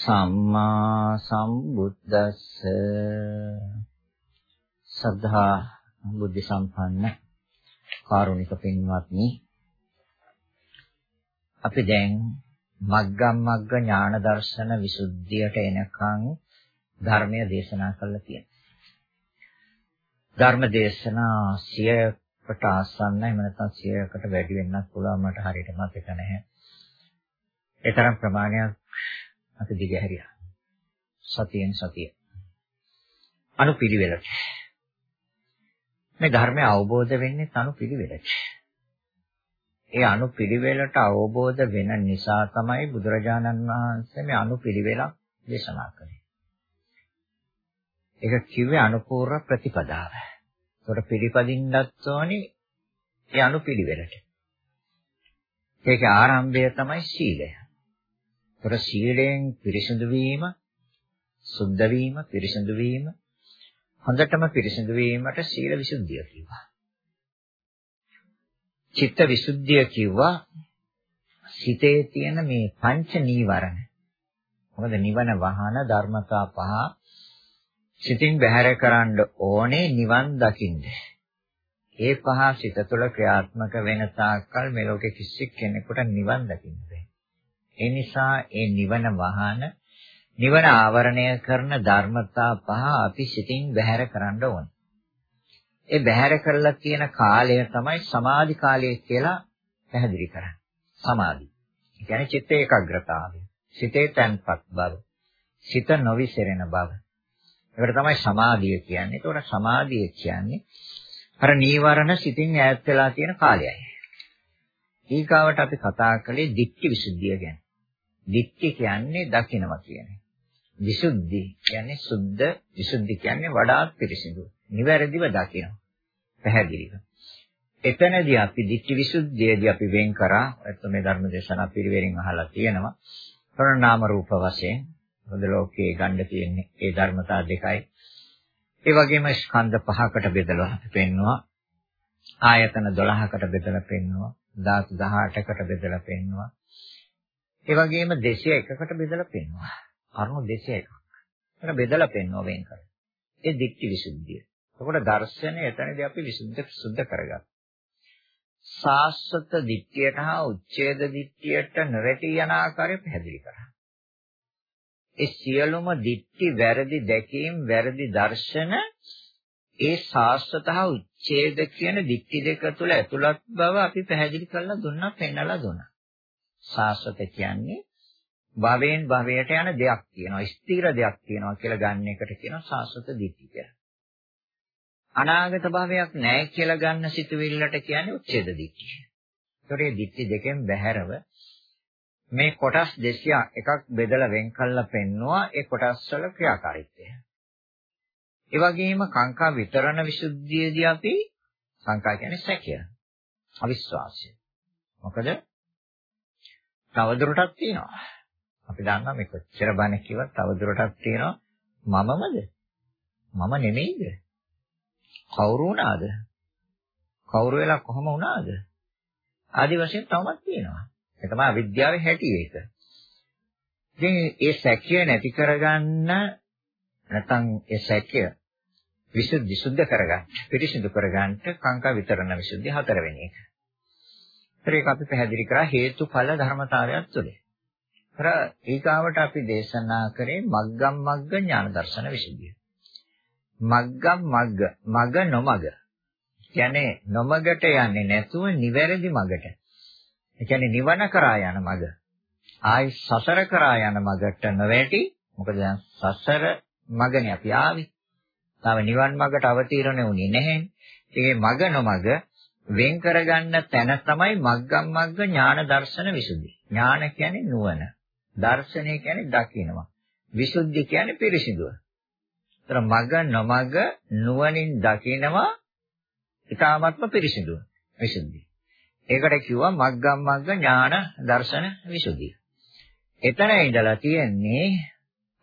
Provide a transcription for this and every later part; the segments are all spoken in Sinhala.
සම්මා සම්බුද්දස්ස සද්ධා බුද්ධ සම්පන්න කාරුණික පින්වත්නි අපි දැන් මග්ගම් මග්ග ඥාන දර්ශන විසුද්ධියට එනකන් ධර්මය දේශනා කළා තියෙනවා. ධර්ම දේශනා 100කට ආසන්නයි එහෙම නැත්නම් 100කට වැඩි වෙන්නත් පුළුවන් මට හරියට මතක නැහැ. ඒ තරම් ප්‍රමාණයක් අපි දිගහැරියා. සතියෙන් සතිය. අනුපිළිවෙලට. මේ ධර්මය අවබෝධ වෙන්නේ අනුපිළිවෙලට. ඒ අනුපිළිවෙලට අවබෝධ වෙන නිසා තමයි බුදුරජාණන් වහන්සේ මේ අනුපිළිවෙලක් දේශනා කළේ. ඒක කිව්වේ අනුපූර්ව ප්‍රතිපදාව. ඒකට පිළිපදින්නත් ඕනේ ඒ අනුපිළිවෙලට. ඒකේ ආරම්භය තමයි සීලය. ඒතර සීලයෙන් පිරිසිදු වීම, සුද්ධ වීම, පිරිසිදු වීම, හොඳටම පිරිසිදු වීමට සීල විසුද්ධිය කියනවා. චිත්ත විසුද්ධිය කිව්වා සිතේ තියෙන මේ පංච නීවරණ. මොකද නිවන වහන ධර්මතා පහ සිතින් බැහැර කරන්න ඕනේ නිවන් දකින්න. ඒ පහ සිත තුළ ක්‍රියාත්මක වෙන තාක්කල් මේ ලෝකෙ කිසි කෙනෙකුට නිවන් දකින්න බැහැ. ඒ නිසා ඒ නිවන වහන නිවන ආවරණය කරන ධර්මතා පහ අපි සිතින් බැහැර කරන්න ඕනේ. ඒ බැහැර කරලා තියෙන කාලය තමයි සමාධි කාලය කියලා පැහැදිලි කරන්නේ. සමාධි. ඒ කියන්නේ චිත්ත ඒකාග්‍රතාවය. සිතේ තැන්පත් බව. සිත නොවිසිරෙන බව. ඒකට තමයි සමාධිය කියන්නේ. ඒතකොට සමාධිය කියන්නේ අර නීවරණ සිතින් ඈත් වෙලා තියෙන කාලයයි. ඊගාවට අපි කතා කළේ ditthi visuddhiya ගැන. Ditthi කියන්නේ දකිනවා කියන්නේ. විසුද්ධි කියන්නේ සුද්ධ විසුද්ධි කියන්නේ වඩාත් පිරිසිදු. නිවැරදිව දකිනවා. පැහැදිලිව. එතනදී අපි ditthi visuddhiයේදී අපි වෙන් කරා ඒත් මේ ධර්ම දේශනා පිළිවෙලින් අහලා තියෙනවා. ප්‍රණාම රූප වශයෙන් මොකද ලෝකයේ ගන්න තියෙන්නේ ඒ ධර්මතා දෙකයි. ඒ වගේම ස්කන්ධ පහකට බෙදලා පෙන්නවා. ආයතන 12කට බෙදලා පෙන්නවා. ධාතු 18කට බෙදලා පෙන්නවා. ඒ වගේම 201කට බෙදලා පෙන්නවා. කරුණු 201ක්. ඒක බෙදලා පෙන්නවා වෙන් කර. ඒ ditthi visuddhiය. එතකොට දර්ශනය එතනදී අපි විසුද්ධ සුද්ධ කරගත්තා. සාස්වත දිට්ඨියට හා උච්ඡේද දිට්ඨියට නොරැටී යන ආකාරය පැහැදිලි කරා. ඒ සියලුම දිට්ඨි වැරදි දැකීම් වැරදි දර්ශන ඒ සාස්වත හා උච්ඡේද කියන දිට්ඨි දෙක තුළ ඇතුළත් බව අපි පැහැදිලි කරලා දුන්නා පෙන්නලා දුන්නා. සාස්වත කියන්නේ භවයෙන් භවයට යන දෙයක් තියෙනවා ස්ථිර දෙයක් තියෙනවා කියලා ගන්න එකට කියනවා සාස්වත දිට්ඨි කියලා. අනාගත භාවයක් නැහැ කියලා ගන්න සිතුවිල්ලට කියන්නේ උච්ඡේද දිට්ඨිය. ඒතකොට මේ දිට්ඨි දෙකෙන් බැහැරව මේ කොටස් 200 එකක් බෙදලා වෙන් කළා පෙන්නවා ඒ කොටස් වල ක්‍රියාකාරීත්වය. ඒ වගේම කාංකා විතරණ විසුද්ධියේදී අපි සංකා කියන්නේ සැකය. අවිශ්වාසය. මොකද තවදුරටත් තියෙනවා. අපි දන්නවා මේ කොච්චර බණ කිව්වත් තවදුරටත් තියෙනවා මමමද? මම නෙමෙයිද? කවුරු වුණාද? කවුරු වෙලා කොහම වුණාද? ආදි වශයෙන් තවමත් තියෙනවා. ඒ තමයි අවිද්‍යාවේ හැටි ඒක. ඉතින් ඒ සැකය නැති කරගන්න නැත්නම් ඒ සැකය විසුද්ධි සුද්ධ කරගන්න, පිරිසිදු කරගන්න කාංකා විතරණ විසුද්ධි හතරවෙනි එක. ඒත් ඒක අපි පැහැදිලි කරා හේතුඵල ධර්මතාවයක් තුළ. අර ඊගාවට අපි දේශනා කරේ මග්ගම් මග්ග ඥාන දර්ශන විසුද්ධිය. මග්ගම් මග්ග මග නොමග. කියන්නේ නොමගට යන්නේ නැතුව නිවැරදි මගට. ඒ කියන්නේ නිවන කරා යන මග. ආයි සසර කරා යන මගට නොවැටි. මොකද දැන් සසර මගනේ අපි ආවේ. තාම නිවන් මගට අවතීර්ණ වුණේ නැහැ. ඒකේ මග නොමග වෙන් කරගන්න තැන තමයි මග්ගම් මග්ග ඥාන දර්ශන විසුද්ධි. ඥාන කියන්නේ නුවණ. දර්ශනය කියන්නේ දකිනවා. විසුද්ධි කියන්නේ පිරිසිදුව. ඒතර මග නොමග නුවණින් දකිනවා ඊ타ත්ම පිරිසිදුව. විසුද්ධි. ඒකට කිව්වා මග්ගම් මග්ග ඥාන දර්ශන විසුද්ධිය. එතන ඉඳලා තියෙන්නේ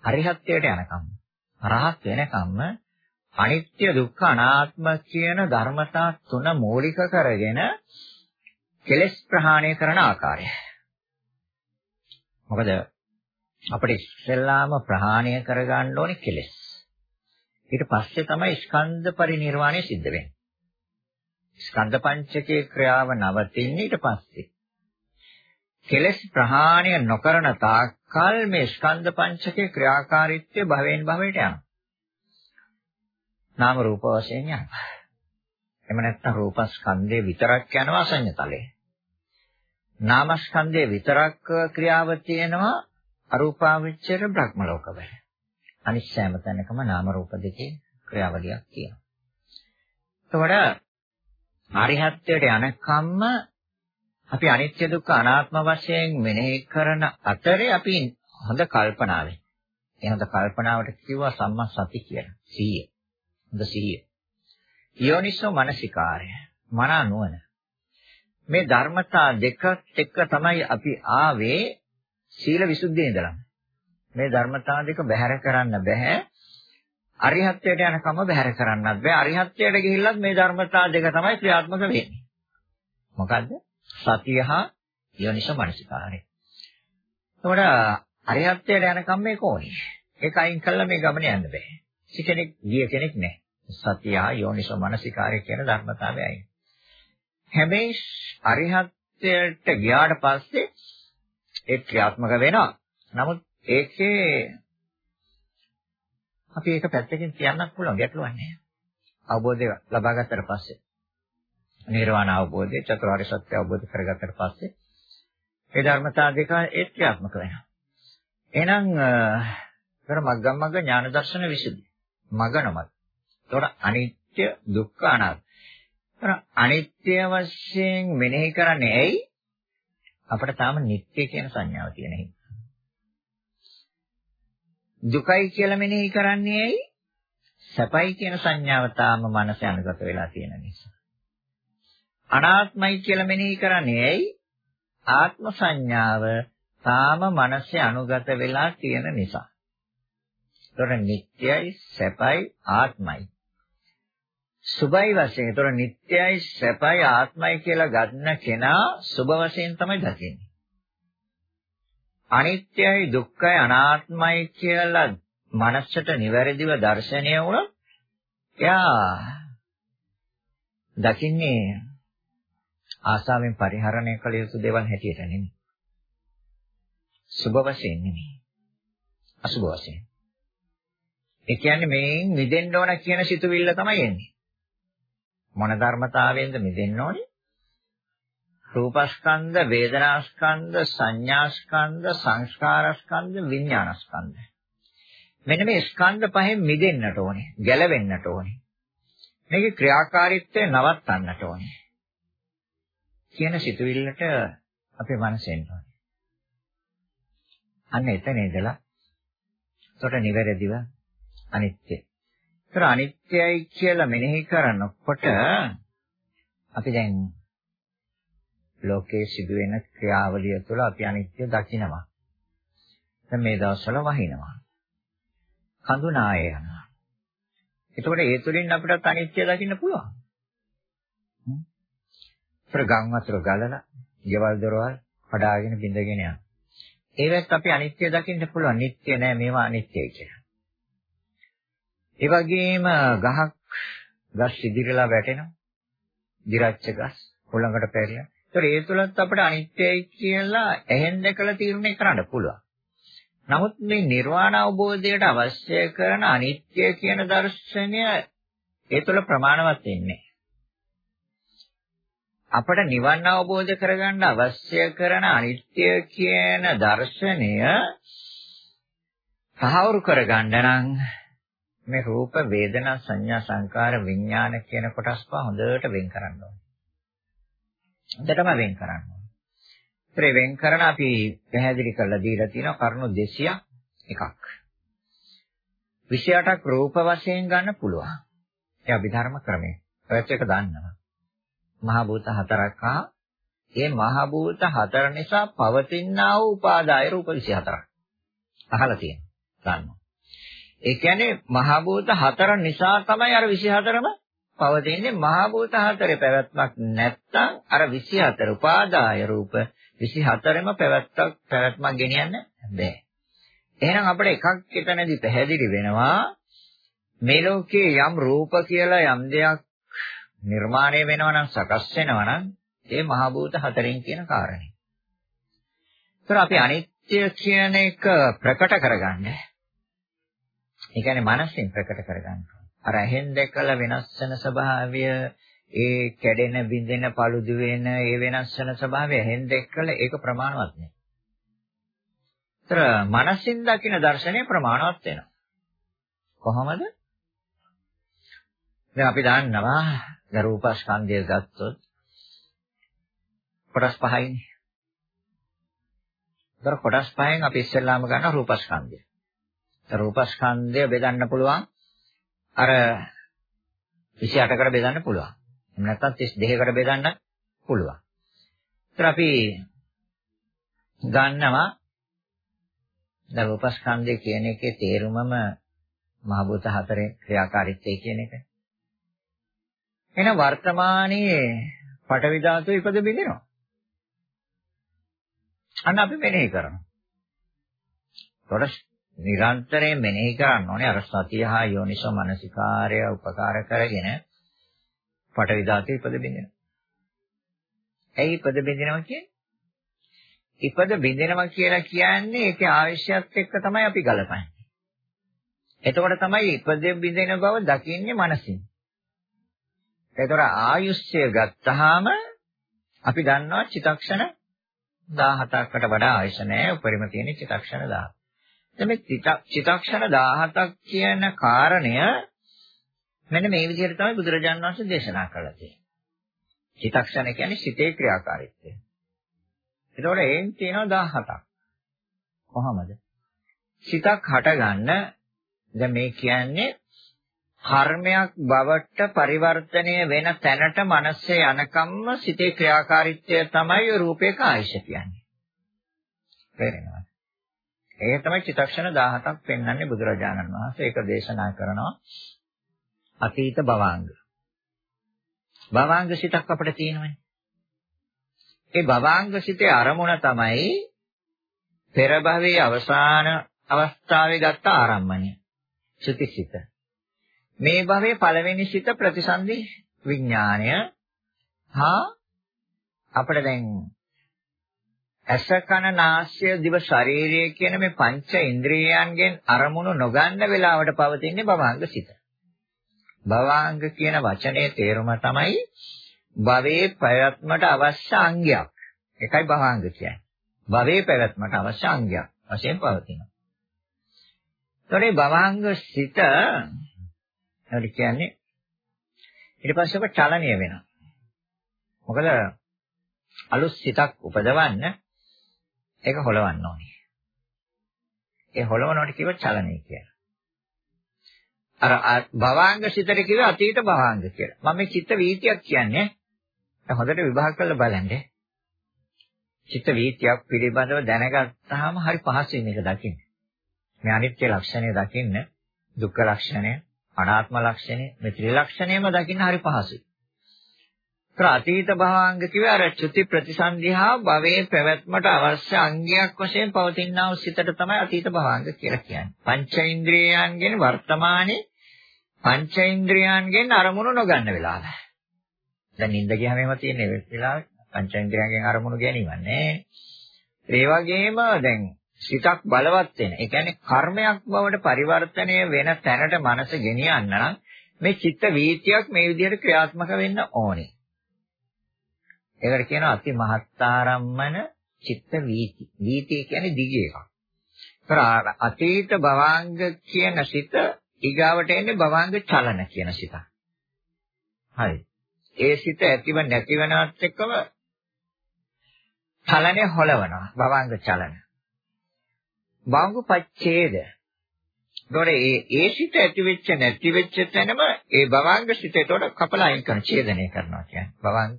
අරිහත්ත්වයට යනකම්. රහත් වෙනකම්ම අනිත්‍ය දුක්ඛ අනාත්ම කියන ධර්මතා තුන මූලික කරගෙන කෙලෙස් ප්‍රහාණය කරන ආකාරය. මොකද අපිට ඉස්සෙල්ලාම ප්‍රහාණය කරගන්න ඕනේ කෙලෙස්. ඊට පස්සේ තමයි ස්කන්ධ පරිණිරවාණය සිද්ධ වෙන්නේ. ස්කන්ධ පංචකයේ ක්‍රියාව නවතින්නේ ඊට පස්සේ. කෙලෙස් ප්‍රහාණය නොකරන තාක්කල් මේ ස්කන්ධ පංචකයේ ක්‍රියාකාරීත්වය භවෙන් භවයට යනවා. නාම රූප වශයෙන් යනවා. එහෙම නැත්නම් රූපස්කන්ධේ විතරක් යනවා අසඤ්ඤතලේ. නාමස්කන්ධේ විතරක් ක්‍රියාව තියෙනවා අරූපාවචර බ්‍රහ්ම ලෝකවල. අනිත් සෑම තැනකම නාම රූප දෙකේ ක්‍රියාවලියක් තියෙනවා. එතකොට ආරිහත්ත්වයට යනකම්ම අපි අනිත්‍ය දුක්ඛ අනාත්ම වශයෙන් මෙනෙහි කරන අතරේ අපි හොඳ කල්පනාවෙන්. ඒ හොඳ කල්පනාවට කිව්වා සම්මා සති කියලා. සීය. හොඳ සීය. යෝනිසෝ මනසිකාරය. මන නුවණ. මේ ධර්මතා දෙකත් එක්ක තමයි අපි ආවේ සීල විසුද්ධියේ ඉඳලා. මේ ධර්මතා දෙක බැහැර කරන්න බෑ. අරිහත්ත්වයට යනකම බැහැර කරන්නත් බෑ. අරිහත්ත්වයට ගිහිල්ලත් මේ ධර්මතා දෙක තමයි ක්‍රියාත්මක වෙන්නේ. මොකද්ද? සතිය හා යෝනිස මනසිකාරය. එතකොට අරිහත්ත්වයට යනකම් මේක ඕනේ. ඒක අයින් කළා මේ ගමන යන්න බෑ. කෙනෙක් ගිය කෙනෙක් නැහැ. සතිය හා යෝනිස මනසිකාරය කියන ධර්මතාවය අයින්. හැබැයි අරිහත්ත්වයට ගියාට පස්සේ ඒ ක්‍රියාත්මක වෙනවා. නමුත් ඒකේ අපි ඒක පැත්තකින් කියන්නත් පුළුවන් ගැටලුවක් නැහැ. අවබෝධය ලබා ගත්තට පස්සේ නිර්වාණ අවබෝධය චතුරාර්ය සත්‍ය අවබෝධ කරගත්තට පස්සේ ඒ ධර්මතා දෙක ඒ ක්‍රියාත්මක වෙනවා. එහෙනම් කර මග්ගම් මග්ග ඥාන දර්ශන විසුද්ධි. මගනමත්. ඒතකොට අනිත්‍ය දුක්ඛ අනාත්ම. අනිත්‍ය වශයෙන් මෙනෙහි කරන්නේ ඇයි? අපිට තාම නිට්ටය කියන සංඥාව තියෙන හින්දා. දුකයි කියලා මෙනෙහි කරන්නේ ඇයි? සැපයි කියන සංඥාව තාම මනස අනුගත වෙලා තියෙන නිසා. අනාත්මයි කියලා මෙනෙහි කරන්නේ ඇයි? ආත්ම සංඥාව තාම මනසේ අනුගත වෙලා තියෙන නිසා. ඒතර නිට්ටයයි සැපයි ආත්මයි සුභයි වශයෙන්. ඒතර නිට්ටයයි සැපයි ආත්මයි කියලා ගන්න කෙනා සුභ වශයෙන් තමයි දකින්නේ. අනිත්‍යයි දුක්ඛයි අනාත්මයි කියලා මනසට නිවැරදිව දැర్శණය වුණොත් එයා දකින්නේ ආසාවෙන් පරිහරණය කළ යුතු දේවල් හැටියට නෙමෙයි. සුභ වශයෙන් නෙමෙයි. අසුභ වශයෙන්. ඒ කියන්නේ මේන් මිදෙන්න ඕන කියන සිතුවිල්ල තමයි එන්නේ. මොන ධර්මතාවයෙන්ද මිදෙන්න ඕනේ? රූපස්කන්ධ, වේදනාස්කන්ධ, සංඥාස්කන්ධ, සංස්කාරස්කන්ධ, විඥානස්කන්ධ. මෙන්න මේ ස්කන්ධ පහෙන් මිදෙන්නට ඕනේ, ගැලවෙන්නට ඕනේ. මේකේ ක්‍රියාකාරීත්වය නවත්තන්නට ඕනේ. කියන සිතුවිල්ලට අපේ මනසෙන් ඕනේ. අන්න එතන ඉඳලා සොට නිවැරදිව අනිත්‍ය ඒතර අනිත්‍යයි කියලා මෙනෙහි කරනකොට අපි දැන් ලෝකයේ සිදුවෙන ක්‍රියාවලිය තුළ අපි අනිත්‍ය දකිනවා. දැන් මේ දවස්වල වහිනවා. කඳු නාය යනවා. එතකොට ඒ තුලින් අපිට අනිත්‍ය දකින්න පුළුවන්. ප්‍රගම් වතුර ගලලා, ගෙවල් දොරවල් කඩාගෙන බිඳගෙන යනවා. ඒවත් අපි අනිත්‍ය දකින්න පුළුවන්. නිට්ටය නෑ මේවා අනිත්‍යයි කියලා. ඒ වගේම ගහක් ගස් ඉදිරියලා වැටෙනවා. දිරච්ච ගස් හොළඟට පැරිලා. ඒතර ඒ තුලත් අපිට අනිත්‍යයි කියලා එහෙන් දැකලා තීරණය කරන්න පුළුවන්. නමුත් මේ නිර්වාණ අවබෝධයට අවශ්‍ය කරන අනිත්‍ය කියන දර්ශනය ඒ තුළ ප්‍රමාණවත් වෙන්නේ. අපට නිවන් අවබෝධ කරගන්න අවශ්‍ය කරන අනිත්‍ය කියන දර්ශනය සාහවරු කරගන්න නම් මේ රූප වේදනා සංඥා සංකාර විඥාන කියන කොටස් පහ හොඳට වෙන් කරන්න ඕනේ. හොඳටම වෙන් කරන්න ඕනේ. ඒ වෙන් කරන අපි පැහැදිලි කරලා දීලා තියෙනවා කරුණු 201ක්. 28ක් රූප වශයෙන් ගන්න පුළුවන්. ඒ අභිධර්ම ක්‍රමය. ඔයත් එක දන්නවා. මහ භූත හතරක් හා ඒ මහ භූත හතර නිසා පවතිනා වූ උපාදාය රූප 24ක්. අහලා තියෙනවා. දන්නවා. ඒ කියන්නේ මහ භූත හතර නිසා තමයි අර 24ම පවතින්නේ මහ භූත හතරේ පැවැත්මක් නැත්තම් අර 24 උපාදාය රූප 24ම පැවැත්මක් පැවැත්මක් ගෙනියන්න බෑ. එහෙනම් අපිට එකක් එතනදී පැහැදිලි වෙනවා මේ ලෝකයේ යම් රූප කියලා යම් දෙයක් නිර්මාණය වෙනවා නම් සකස් වෙනවා නම් ඒ මහ භූත හතරෙන් කියන කාරණේ. ඒතර අපි අනිත්‍ය කියන එක ප්‍රකට කරගන්නේ. ඒ කියන්නේ මනසෙන් ප්‍රකට කරගන්න. අර ඇහෙන් දැකලා වෙනස් වෙන ස්වභාවය ඒ කැඩෙන බිඳෙන paludu වෙන ඒ වෙනස් වෙන ස්වභාවය ඇහෙන් දැකලා ඒක ප්‍රමාණවත් නෑ. ඒතර මනසින් දකින දර්ශනය ප්‍රමාණවත් වෙනවා. කොහොමද? දැන් අපි දන්නවා දැන් රූපස්කන්ධය ගත්තොත් කොටස් පහයිනේ. ඒතර කොටස් පහෙන් අපි ඉස්සෙල්ලාම ගන්න රූපස්කන්ධය. ඒතර රූපස්කන්ධය බෙදන්න පුළුවන් අර 28කට බෙදන්න පුළුවන්. එහෙම නැත්නම් 32කට බෙදන්න පුළුවන්. ඒතර අපි ගන්නවා දැන් රූපස්කන්ධය කියන එකේ තේරුමම මහ භූත හතරේ ක්‍රියාකාරීත්වය කියන එක. එහෙනම් වර්තමානයේ පටවි ධාතුව ඉපද බිඳිනවා. අන්න අපි මෙනෙහි කරනවා. ඒතකොට නිරන්තරයෙන් මෙනෙහි කරන්න ඕනේ අර සතිය හා යෝනිසෝ මනසිකාරය උපකාර කරගෙන පටවි ධාතුව ඉපද බිඳිනවා. ඇයි ඉපද බිඳිනවා කියන්නේ? ඉපද බිඳිනවා කියලා කියන්නේ ඒකේ ආශ්‍යයත් එක්ක තමයි අපි ගලපන්නේ. එතකොට තමයි ඉපද බිඳින බව දකින්නේ මනසින්. ඒතර ආයුෂ්‍ය ගත්තාම අපි දන්නවා චිතක්ෂණ 17කට වඩා ආයුෂ නැහැ උපරිම තියෙන චිතක්ෂණ 10. දැන් මේ චිතක්ෂණ 17ක් කියන කාරණය මෙන්න මේ විදිහට තමයි බුදුරජාණන් වහන්සේ දේශනා කළා තියෙන්නේ. චිතක්ෂණ කියන්නේ සිතේ ක්‍රියාකාරීත්වය. එතකොට එයින් තියෙනවා 17ක්. කොහොමද? සිතක් හටගන්න දැන් මේ කියන්නේ කර්මයක් බවට පරිවර්තනය වෙන තැනට මනසේ යනකම්ම සිතේ ක්‍රියාකාරීත්වය තමයි රූපේක ආයශ කියන්නේ. තේරෙනවද? ඒක තමයි චිත්තක්ෂණ 17ක් පෙන්වන්නේ බුදුරජාණන් වහන්සේ. ඒක දේශනා කරනවා අතීත භවාංග. භවාංග සිතක් අපිට තියෙනවනේ. ඒ භවාංග සිතේ අරමුණ තමයි පෙර භවයේ අවසාන අවස්ථාවේ ගත්ත ආරම්මණය. චුතිසිත. මේ භවයේ පළවෙනි සිත ප්‍රතිසන්දි විඥාණය හා අපිට දැන් ඇස කන නාසය දිව ශරීරය කියන මේ පංච ඉන්ද්‍රියයන්ගෙන් අරමුණු නොගන්න වෙලාවට පවතින්නේ භවාංග සිත. භවාංග කියන වචනේ තේරුම තමයි භවයේ පැවැත්මට අවශ්‍ය අංගයක්. ඒකයි භවාංග කියන්නේ. භවයේ පැවැත්මට අවශ්‍ය අංගයක් වශයෙන් පවතිනවා. ඒතකොට භවාංග සිත හරි කියන්නේ ඊට පස්සේ ඔක චලනීය වෙනවා. මොකද අලුත් සිතක් උපදවන්න ඒක හොලවන්න ඕනේ. ඒ හොලවනවට කියව චලනය කියලා. අර භවාංග සිතට කියව අතීත භවාංග කියලා. මම මේ චිත්ත වීතියක් කියන්නේ හොඳට විභාග කරලා බලන්න. චිත්ත වීතියක් පිළිබඳව දැනගත්තාම හරි පහසුයි මේක දකින්න. මේ අනිත්‍ය ලක්ෂණය දකින්න, දුක්ඛ ලක්ෂණය, අනාත්ම ලක්ෂණය මේ ත්‍රිලක්ෂණයම දකින්න හරි පහසුයි. ප්‍රාතීත භාවාංග කිව්වේ අර චුති ප්‍රතිසන්දිහා භවයේ පැවැත්මට අවශ්‍ය අංගයක් වශයෙන් පවතිනා වූ සිතට තමයි අතීත භාවාංග කියලා කියන්නේ. පංචේන්ද්‍රියයන්ගෙන් වර්තමානයේ පංචේන්ද්‍රියයන්ගෙන් අරමුණු නොගන්න වෙලාව. දැන් නිින්ද ගියාම එහෙම තියෙන වෙලාව පංචේන්ද්‍රයන්ගෙන් අරමුණු ගැනීම නෑ. ඒ වගේම දැන් සිතක් බලවත් වෙන. ඒ කියන්නේ කර්මයක් බවට පරිවර්තනය වෙන තැනට මනස ගෙනියන්න නම් මේ චිත්ත වීතියක් මේ විදිහට ක්‍රියාත්මක වෙන්න ඕනේ. ඒකට කියනවා අති මහත්තාරම්මන චිත්ත වීති. වීති කියන්නේ දිග එකක්. ඒතර අතීත භවාංග කියන සිත ඊගාවට එන්නේ භවාංග චලන කියන සිත. හරි. ඒ සිත ඇතිව නැති වෙනවත් එක්කම චලනය හොලවනවා භවාංග චලන. භංගු පච්ඡේද. ඒතොර ඒ ඒ සිත ඇති වෙච්ච නැති වෙච්ච තැනම ඒ භවාංග සිත ඒතොර කපලා අයින් කරන ඡේදනය කරනවා කියන්නේ. භවාංග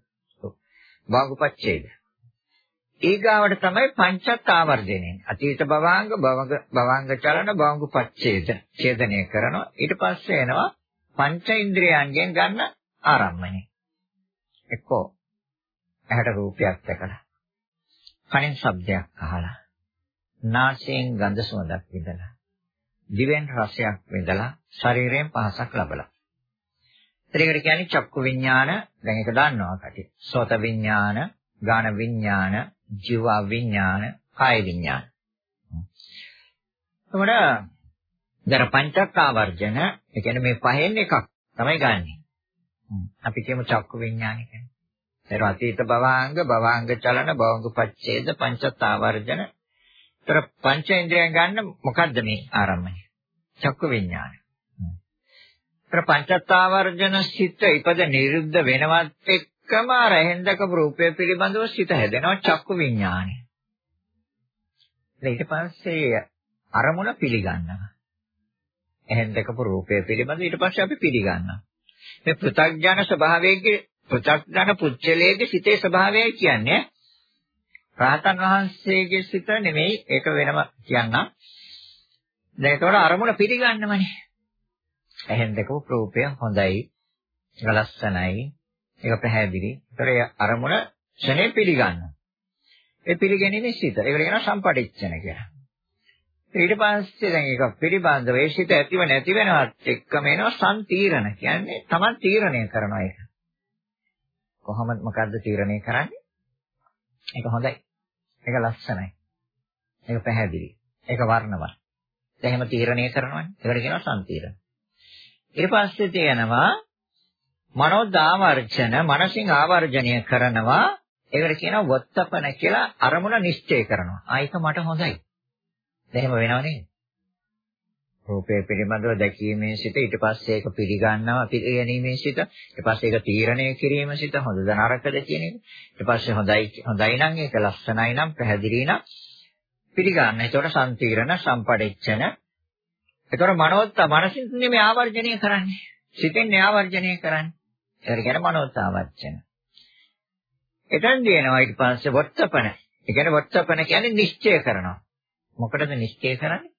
භංගු පච්ඡේද. ඊගාවට තමයි පංචත් ආවර්ජණය. අතීත භවාංග භවංග භවාංග චලන භවංග පච්ඡේද ඡේදනය කරනවා. ඊට පස්සේ එනවා පංච ඉන්ද්‍රියයන්ගෙන් ගන්න ආරම්මණය. එක්කෝ ඇහැට රූපයක් දැකලා කනෙන් ශබ්දයක් අහලා නාසයෙන් ගඳ සුවඳක් විඳලා දිවෙන් රසයක් විඳලා ශරීරයෙන් පහසක් ලබලා ඒකට කියන්නේ චක්කු විඥාන දැන් ඒක දන්නවා කටි සෝත විඥාන ගාන විඥාන ජීව විඥාන කාය විඥාන. එතකොට දර පංචකාවර්ජන ඒ කියන්නේ මේ පහෙන් එකක් තමයි ගන්නෙ. අපි කියමු චක්කු විඥාන කියන්නේ. ඒක අතීත භවාංග භවාංග චලන භවංග පච්ඡේද පංචතාවර්ජන ඒතර පංචේන්ද්‍රයන් ගන්න මොකද්ද මේ ආරම්භය චක්කු විඥාන. ඒතර පංචතාවර්ජන සිත් ඉපද නිරුද්ධ වෙනවත් එක්කම රහෙන්දක රූපය පිළිබඳව සිත හැදෙනවා චක්කු විඥානය ඊට පස්සේ අරමුණ පිළිගන්නවා එහෙන් දැකපු රූපය පිළිබඳව ඊට පස්සේ අපි පිළිගන්නවා මේ පෘථග්ජන ස්වභාවයේ පෘථග්ජන පුච්චලයේ සිතේ ස්වභාවයයි කියන්නේ රාතන් වහන්සේගේ සිත නෙමෙයි ඒක වෙනම කියන්න. දැන් ඒතකොට අරමුණ පිළිගන්නමනේ. එහෙන් දැකපු රූපය හොඳයි, ලස්සනයි, ඒක පැහැදිලි. ඒතර ඒ අරමුණ ක්ෂණේ පිළිගන්න. ඒ පිළිගැනීමේ සිත. ඒකට කියනවා සම්පටිච්ඡන කියලා. ඊට පස්සේ දැන් ඒක පිළිබඳව ඒ සිත ඇතිව නැති වෙනවත් එක්කම එනවා සම්තීරණ කියන්නේ Taman තීරණය කරනවා ඒක. කොහොමද මොකද්ද තීරණය කරන්නේ? ඒක හොඳයි. ඒක ලස්සනයි. ඒක පැහැදිලි. ඒක වර්ණවත්. දැන් එහෙම තීරණය කරනවනේ. ඒකට කියනවා සම්තීරණ. ඊට පස්සේ තියෙනවා මනෝදාවර්ජන මනසින් ආවර්ජනය කරනවා. ඒකට කියනවා වත්තපන කියලා අරමුණ නිශ්චය කරනවා. ආ ඒක මට හොඳයි. එහෙම වෙනව නේද? රූපය පිළිබඳව දැකීමේ සිට ඊට පස්සේ ඒක පිළිගන්නවා පිළිගැනීමේ සිට ඊට පස්සේ ඒක තීරණය කිරීම සිට හොඳද නරකද කියන එක ඊට පස්සේ හොඳයි හොඳයි නම් ඒක ලස්සනයි නම් පැහැදිලි නම් පිළිගන්න. ඒතකොට සම්තීරණ සම්පඩෙච්චන. ඒතකොට මනෝත්ත මනසින් නෙමෙයි ආවර්ජනය කරන්නේ. සිතෙන් ආවර්ජනය කරන්නේ. ඒකට කියන මනෝත්ත ආවර්ජන. එතෙන් දෙනවා ඊට පස්සේ වොත්තපන. ඒ කියන්නේ වොත්තපන කියන්නේ නිශ්චය කරනවා. මොකටද නිශ්චය කරන්නේ?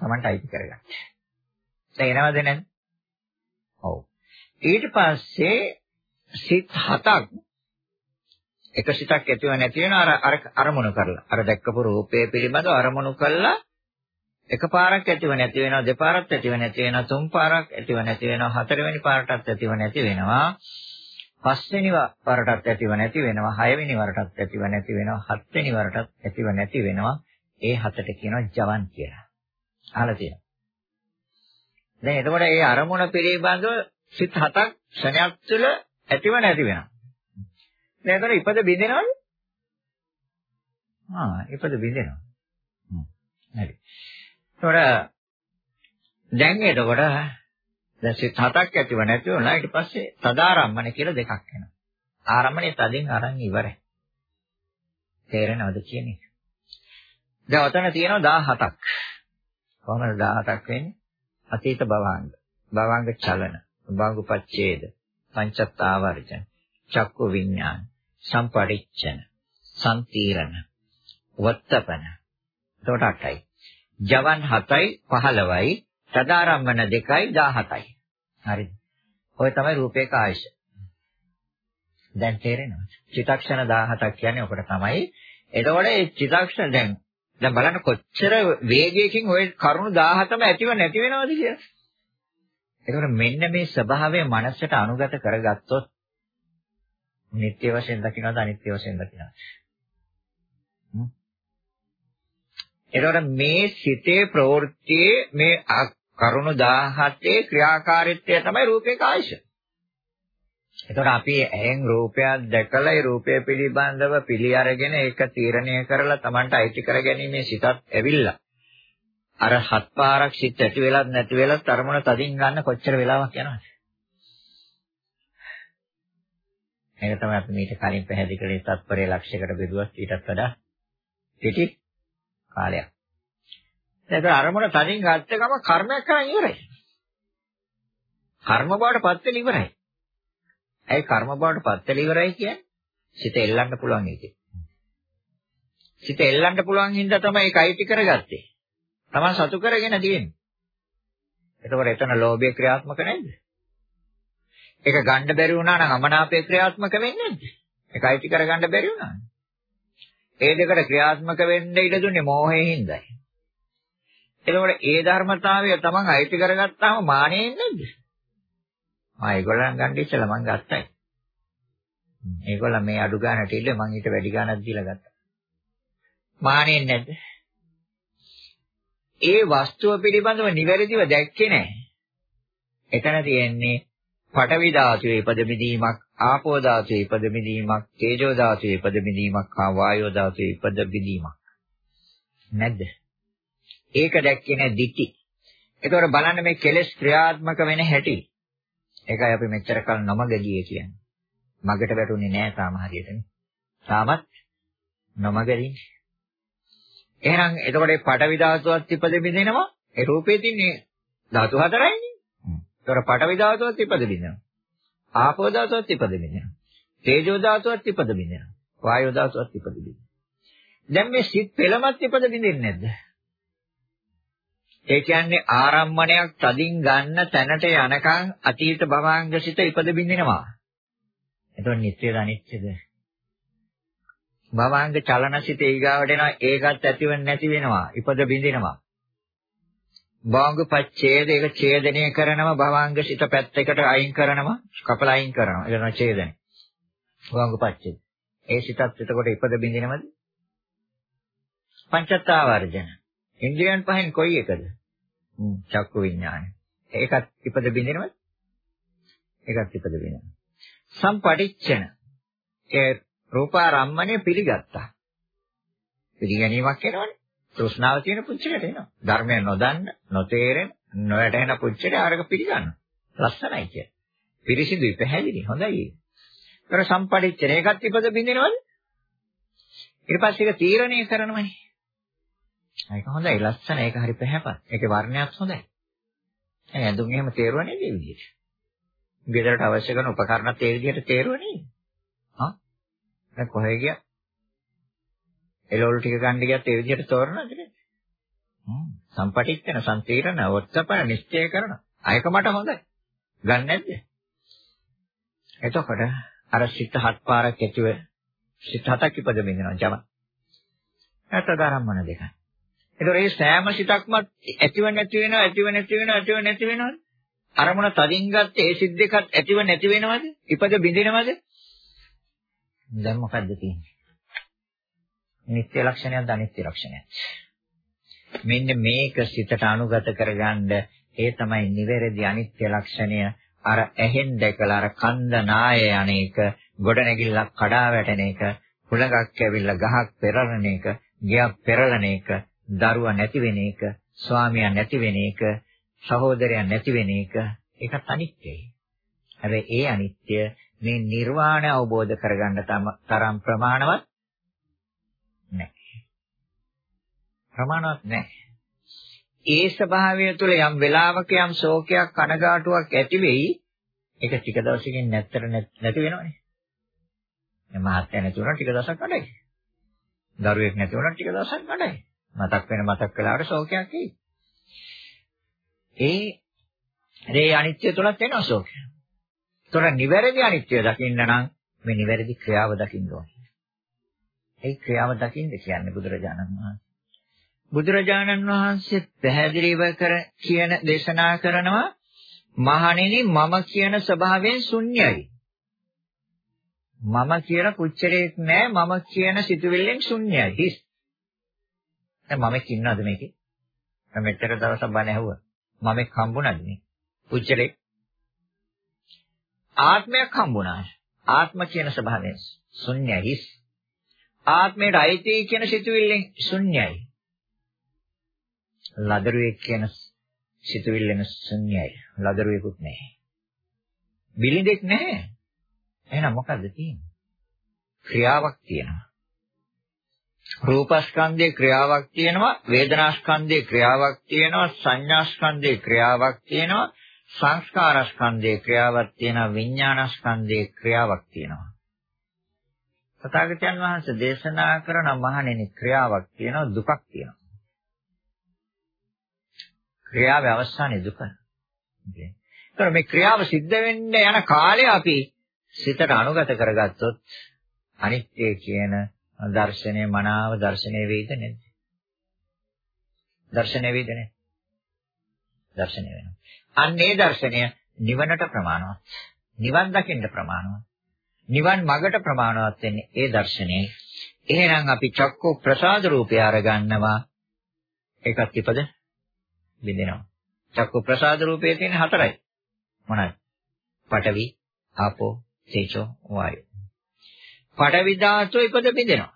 Tamanට අයිති කරගන්න. තේරෙනවද නැද්ද? ඔව්. ඊට පස්සේ සිත් හතක් එක සිතක් ඇතිව නැති වෙන අර අර අරමුණු කරලා අර දැක්කපු රූපය පිළිබඳව අරමුණු කළා එකපාරක් ඇතිව නැති වෙනවා දෙපාරක් ඇතිව නැති වෙනවා තුන් පාරක් ඇතිව නැති වෙනවා හතරවෙනි පාරටත් ඇතිව නැති වෙනවා පස්වෙනි වරටත් ඇතිව නැති වෙනවා හයවෙනි වරටත් ඇතිව නැති වෙනවා හත්වෙනි වරටත් ඇතිව නැති වෙනවා ඒ හතට කියනවා ජවන් කියලා අහලා තියෙනවා. දැන් එතකොට මේ අරමුණ පිළිබඳව සිත් හතක් ක්ෂණයක් තුළ ඇතිව නැති වෙනවා. දැන් එතන ඉපද බිඳෙනවද? ආ ඉපද බිඳෙනවා. හ්ම්. හරි. එතකොට දැන් එතකොට දැන් සිත් හතක් ඇතිව නැති වුණා ඊට පස්සේ සදාරම්මන කියලා දෙකක් එනවා. ආරම්මනේ තදින් අරන් ඉවරයි. තේරෙනවද කියන්නේ? දැන් ඔතන තියෙනවා 17ක්. කොහොමද 17ක් වෙන්නේ? අතීත භවාංග, භවාංග චලන, භාගුපච්ඡේද, පංචත්තාවර්ජන, චක්කු විඥාන, සම්පරිච්ඡන, සම්තීරණ, වත්තපන. එතකොට 8යි. ජවන් 7යි 15යි, සදාරම්මන 2යි 17යි. හරිද? ඔය තමයි රූපේ කායශ. දැන් තේරෙනවද? චිතක්ෂණ 17ක් කියන්නේ ඔකට තමයි. එතකොට ඒ චිතක්ෂණ දැන් දැන් බලන්න කොච්චර වේගයකින් ওই කරුණු 17ම ඇතිව නැති වෙනවද කියලා. ඒකෝර මෙන්න මේ ස්වභාවය මනසට අනුගත කරගත්තොත් නිත්‍ය වශයෙන් දකින්නවද අනිත්‍ය වශයෙන් දකින්නවද? එතකොට මේ සිතේ ප්‍රවෘත්තියේ මේ කරුණු 17 ක්‍රියාකාරීත්වය තමයි රූපේ කායශ. එතකොට අපි ඇහෙන් රූපයක් දැකලා ඒ රූපය පිළිබඳව පිළි අරගෙන ඒක තීරණය කරලා Tamanට අයිති කරගැනීමේ සිතත් ඇවිල්ලා. අර හත් පාරක් සිත් ඇති වෙලත් නැති වෙලත් අරමුණ තදින් ගන්න කොච්චර වෙලාවක් යනවද? මේක තමයි අපි මීට කලින් පැහැදිලි කළේ තත්පරයේ ලක්ෂයකට බෙදුවත් ඊටත් වඩා කෙටි කාලයක්. ඒක අරමුණ තදින් ගත්ත ගම කර්මයක් කරන් ඉවරයි. කර්ම බවට පත් වෙලා ඉවරයි. ඇයි කර්ම බවට පත් වෙලා ඉවරයි කියන්නේ? සිත එල්ලන්න පුළුවන් එකේ. සිත එල්ලන්න පුළුවන් හින්දා තමයි ඒක අයිති කරගත්තේ. Taman සතු කරගෙන තියෙන්නේ. එතකොට එතන ලෝභය ක්‍රියාත්මක නැද්ද? ඒක ගන්න බැරි වුණා නම් අමනාපය ක්‍රියාත්මක වෙන්නේ නැද්ද? ඒක අයිති කරගන්න බැරි වුණා. ඒ දෙකට ක්‍රියාත්මක වෙන්න ඉඩ දුන්නේ මෝහයෙන් හින්දායි. එතකොට ඒ ධර්මතාවය තමන් අයිති කරගත්තාම මානෙන්නේ නැද්ද? ආ ඒගොල්ලන් ගන්න ඉස්සෙල්ලා මං ගත්තයි. ඒගොල්ලන් මේ අඩු ගානට ඉල්ල මං ඊට වැඩි ගානක් දීලා ගත්තා. මානෙන්නේ නැද්ද? ඒ වස්තුව පිළිබඳව නිවැරදිව දැක්කේ නැහැ. එතන තියෙන්නේ පඨවි ධාතුවේ ඉපදෙමිදීමක්, ආපෝ ධාතුවේ ඉපදෙමිදීමක්, තේජෝ ධාතුවේ ඉපදෙමිදීමක්, හා වායෝ ධාතුවේ ඉපදෙමිදීමක්. නැද්ද? ඒක දැක්කේ නැහැ දිටි. ඒතකොට බලන්න මේ කෙලෙස් ක්‍රියාත්මක වෙන හැටි. ඒකයි අපි මෙච්චර කල් නොමග ගියේ කියන්නේ. මගට වැටුනේ නැහැ තාම හරියටනේ. තාමත් නොමග දින්නේ. එහෙනම් එතකොට මේ පටවි ධාතුවත් ඉපද බින්දෙනවා. ඒ රූපේ තින්නේ ධාතු හතරයිනේ. ඒතකොට පටවි ධාතුවත් ඉපද බින්දෙනවා. ආපෝ ධාතුවත් ඉපද බින්දෙනවා. තේජෝ ධාතුවත් ඉපද බින්දෙනවා. වායෝ ධාතුවත් ඉපද බින්දෙනවා. දැන් මේ සිත් පෙළමත් ඉපද බින්දෙන්නේ නැද්ද? ඒ කියන්නේ ආරම්මණයක් තදින් ගන්න තැනට යනකම් අතීත භවාංග සිත ඉපද බින්දිනවා. එතකොට නිත්‍යද අනිත්‍යද? භවාංග චලන සිත ඊගාවට එනවා ඒකත් ඇතිව නැති වෙනවා. ඉපද බින්දිනවා. භවාංග පච්ඡේද ඒක ඡේදනය කරනවා භවාංග සිත පැත්තකට අයින් කරනවා කපලා අයින් කරනවා. ඒක තමයි ඡේදනය. භවාංග පච්ඡේද. ඒ සිතත් එතකොට ඉපද බින්දිනවද? පංචත්තාවර්ජන. ඉන්ද්‍රියන් පහෙන් කොයි එකද? චක්කු විඥානය. ඒකත් ඉපද බින්දිනවද? ඒකත් ඉපද බින්දිනවා. සම්පටිච්ඡන. ඒ රූපාරම්මණය පිළිගත්තා. පිළිගැනීමක් එනවනේ. තෘෂ්ණාව තියෙන පුච්චරයට එනවා. ධර්මය නොදන්න, නොතේරෙන, නොයැටෙන පුච්චරය අරක පිළිගන්නවා. ලස්සනයි කිය. පිරිසිදුයි, පැහැදිලි, හොඳයි. ඒතර සම්පටිච්ඡන ඒකත් ඉපද බින්දිනවද? ඊට පස්සේ ඒක තීරණය කරනවනේ. ඒක හොඳයි ලස්සන ඒක හරි පැහැපත්. ඒකේ වර්ණයක් හොඳයි. ඒ ඇඳුම් එහෙම තේරුව නේද ඒ විදිහට? ගෙදරට අවශ්‍ය කරන උපකරණත් ඒ විදිහට තේරුව නේද? හා? දැන් කොහෙ ගියා? එළවලු ටික ගන්න ගියත් ඒ විදිහට තෝරනද. සම්පටිච්ඡන සම්තීරණ වොත්තපන නිශ්චය කරන. අයක මට හොඳයි. ගන්න නැද්ද? එතකොට අර සිත හත් පාරක් ඇතිව සිත හතක් ඉපද බින්දනවා ජම. නැත්නම් ධර්මමන දෙකයි. ඒතකොට මේ සෑම සිතක්ම ඇතිව නැති වෙනවා ඇතිව නැති වෙනවා ඇතිව නැති වෙනවද? අරමුණ තදින් ගත්ත ඒ සිත් දෙකත් ඇතිව නැති වෙනවද? ඉපද බිඳිනවද? දැන් මොකද්ද තියෙන්නේ? නිත්‍ය ලක්ෂණයක්ද අනිත්‍ය ලක්ෂණයක්ද? මෙන්න මේක සිතට අනුගත කරගන්න ඒ තමයි නිවැරදි අනිත්‍ය ලක්ෂණය. අර ඇහෙන් දැකලා අර කන්ද නාය අනේක ගොඩනැගිල්ලක් කඩා වැටෙන එක, හුලඟක් ඇවිල්ලා ගහක් පෙරලන එක, ගියක් පෙරලන එක, දරුවා නැති වෙන එක, ස්වාමියා නැති වෙන එක, සහෝදරයා නැති වෙන එක ඒකත් අනිත්‍යයි. හැබැයි ඒ අනිත්‍ය මේ නිර්වාණය අවබෝධ කරගන්න තරම් ප්‍රමාණවත් ප්‍රමාණවත් නැහැ. ඒ ස්වභාවය තුළ යම් වෙලාවක යම් ශෝකයක් කනගාටුවක් ඇති වෙයි ඒක ටික දවසකින් නැත්තර නැති වෙනවනේ. මේ මහත්ය නැති වුණා ටික දවසක් කඩයි. දරුවෙක් නැති වුණා ටික දවසක් කඩයි. මතක් වෙන මතක් කළාට ශෝකයක් එයි. ඒ ඒ අනිත්‍ය තුලත් එනවා ශෝකය. ඒතොර නිවැරදි අනිත්‍ය දකින්න නම් මේ නිවැරදි ක්‍රියාව දකින්න ඕනේ. ඒ ක්‍රියාව දකින්න කියන්නේ බුදුරජාණන් වහන්සේ. බුදුරජාණන් වහන්සේ පැහැදිලිව කර කියන දේශනා කරනවා මහණෙනි මම කියන ස්වභාවයෙන් ශුන්‍යයි. මම කියන කුච්චරයක් නෑ මම කියන සිතුවිල්ලෙන් ශුන්‍යයි හිස්. දැන් මම ඉන්නවද මේකේ? මම මෙච්චර දවසක් බණ ඇහුවා. මම හම්බුණාද මේ? කුච්චරේ ආත්මයක් හම්බුණා. ආත්ම කියන ස්වභාවයෙන් ශුන්‍යයි හිස්. ආත්මයට අයිති කියන සිතුවිල්ලෙන් ශුන්‍යයි. ලදරුවෙක් කියන සිතුවිල්ලෙන් ශුන්‍යයි. ලදරුවෙකුත් නැහැ. බිලිඳෙක් නැහැ. එහෙනම් මොකද්ද තියෙන්නේ? ක්‍රියාවක් තියෙනවා. රූපස්කන්ධයේ ක්‍රියාවක් තියෙනවා, වේදනාස්කන්ධයේ ක්‍රියාවක් තියෙනවා, සංඥාස්කන්ධයේ ක්‍රියාවක් තියෙනවා, සංස්කාරස්කන්ධයේ ක්‍රියාවක් තියෙනවා, විඥානස්කන්ධයේ ක්‍රියාවක් තියෙනවා. තථාගතයන් වහන්සේ දේශනා කරන මහණෙනි ක්‍රියාවක් තියෙනවා, දුකක් තියෙනවා. ක්‍රියාවේ අවසානයේ දුක. ඒතර මේ ක්‍රියාව සිද්ධ වෙන්න යන කාලය අපි සිතට අනුගත කරගත්තොත් අනිත්‍ය කියන දර්ශනය මනාව දර්ශනය වෙයිද නැද්ද? දර්ශනය වෙයිද නැද්ද? දර්ශනය වෙනවා. අන්න ඒ දර්ශනය නිවනට ප්‍රමාණවත්. නිවන් දකින්න ප්‍රමාණවත්. නිවන් මගට ප්‍රමාණවත් වෙන්නේ ඒ දර්ශනයයි. එහෙනම් අපි චක්කු ප්‍රසාද රූපය අරගන්නවා. ඒකත් ඉපද බින්දෙනවා. චක්කු ප්‍රසාද රූපයේ තියෙන හතරයි. මොනවාද? පඨවි, ආපෝ, තේජෝ, වායෝ. පඨවි ධාතුව ඉපද බින්දෙනවා.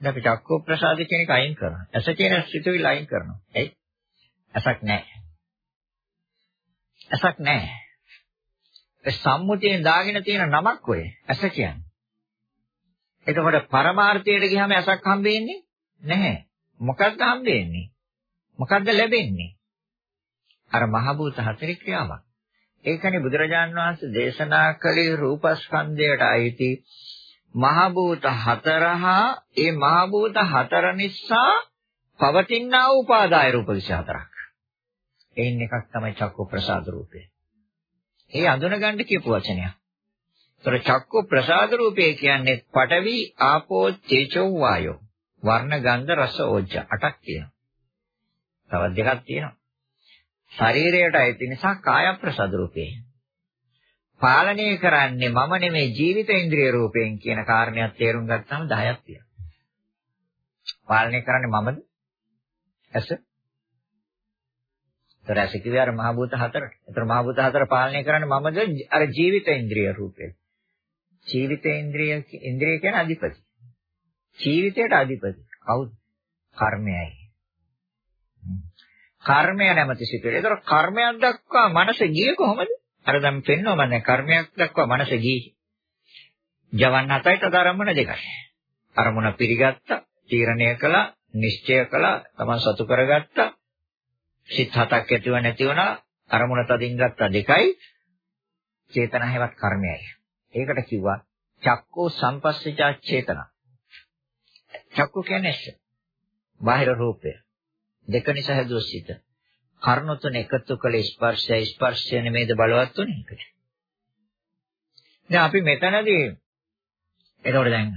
දැන් අපි චක්කු ප්‍රසාද කියන එක අයින් කරනවා. ඇස කියන සිතුවිල්ල අයින් කරනවා. එයි. ඇසක් නැහැ. ඇසක් නැහැ. ඒ සම්මුතියෙන් දාගෙන තියෙන නමක් ඔය ඇස කියන්නේ. එතකොට පරමාර්ථයට ගියාම ඇසක් හම්බෙන්නේ නැහැ. මොකක්ද හම්බෙන්නේ? මොකක්ද ලැබෙන්නේ? අර මහ භූත හතරේ ක්‍රියාවක්. ඒකනේ බුදුරජාන් වහන්සේ දේශනා කළේ රූපස්කන්ධයට අයිති මහ භූත හතරහා ඒ මහ භූත හතර නිසා පවතිනා උපාදාය රූප 24ක්. එයින් එකක් තමයි චක්කු ප්‍රසාද රූපය. ඒ අඳුනගන්න කියපු වචනයක්. ඒතර චක්කු ප්‍රසාද රූපය කියන්නේ පඨවි ආපෝ තේජෝ වායෝ. වර්ණ ගන්ධ රස ඕජ්ජ අටක් තියෙනවා. තවත් දෙකක් තියෙනවා. ශරීරයට අයිති නිසා කාය ප්‍රසාද රූපේ. පාලනය කරන්නේ මම නෙමෙයි ජීවිත ඉන්ද්‍රිය රූපයෙන් කියන කාරණයක් තේරුම් ගත්තාම 10ක් තියෙනවා. පාලනය කරන්නේ මමද? ඇස ඒතර ඇස කිව්වේ අර මහ භූත හතරට. ඒතර මහ භූත හතර පාලනය කරන්නේ මමද අර ජීවිත ඉන්ද්‍රිය රූපේ. ජීවිත ඉන්ද්‍රිය ඉන්ද්‍රිය කියන්නේ අධිපති. ජීවිතයට අධිපති. කවුද? කර්මයයි. කර්මය නැමැති සිතුවේ. ඒතර කර්මයක් දක්වා මනස ගියේ කොහොමද? අර දැන් පෙන්වම නැහැ කර්මයක් දක්වා මනස ගියේ. ජවන් හතයි තදරම්මන දෙකයි. අරමුණ පිළිගත්තා, තීරණය කළා, නිශ්චය කළා, තමන් සතු කරගත්තා, සිත් හතක් ඇතිව නැති වුණා අරමුණ තදින් ගත්තා දෙකයි චේතන හැවත් කර්මයයි. ඒකට කිව්වා චක්කෝ සම්පස්සජා චේතන. චක්කු කියන්නේ ඇස. බාහිර රූපය. දෙක නිසා හැදුව සිත. කර්ණ තුන එකතු කළ ස්පර්ශය ස්පර්ශය නෙමෙයිද බලවත් උනේ ඒකට. දැන් අපි මෙතනදී එතකොට දැන්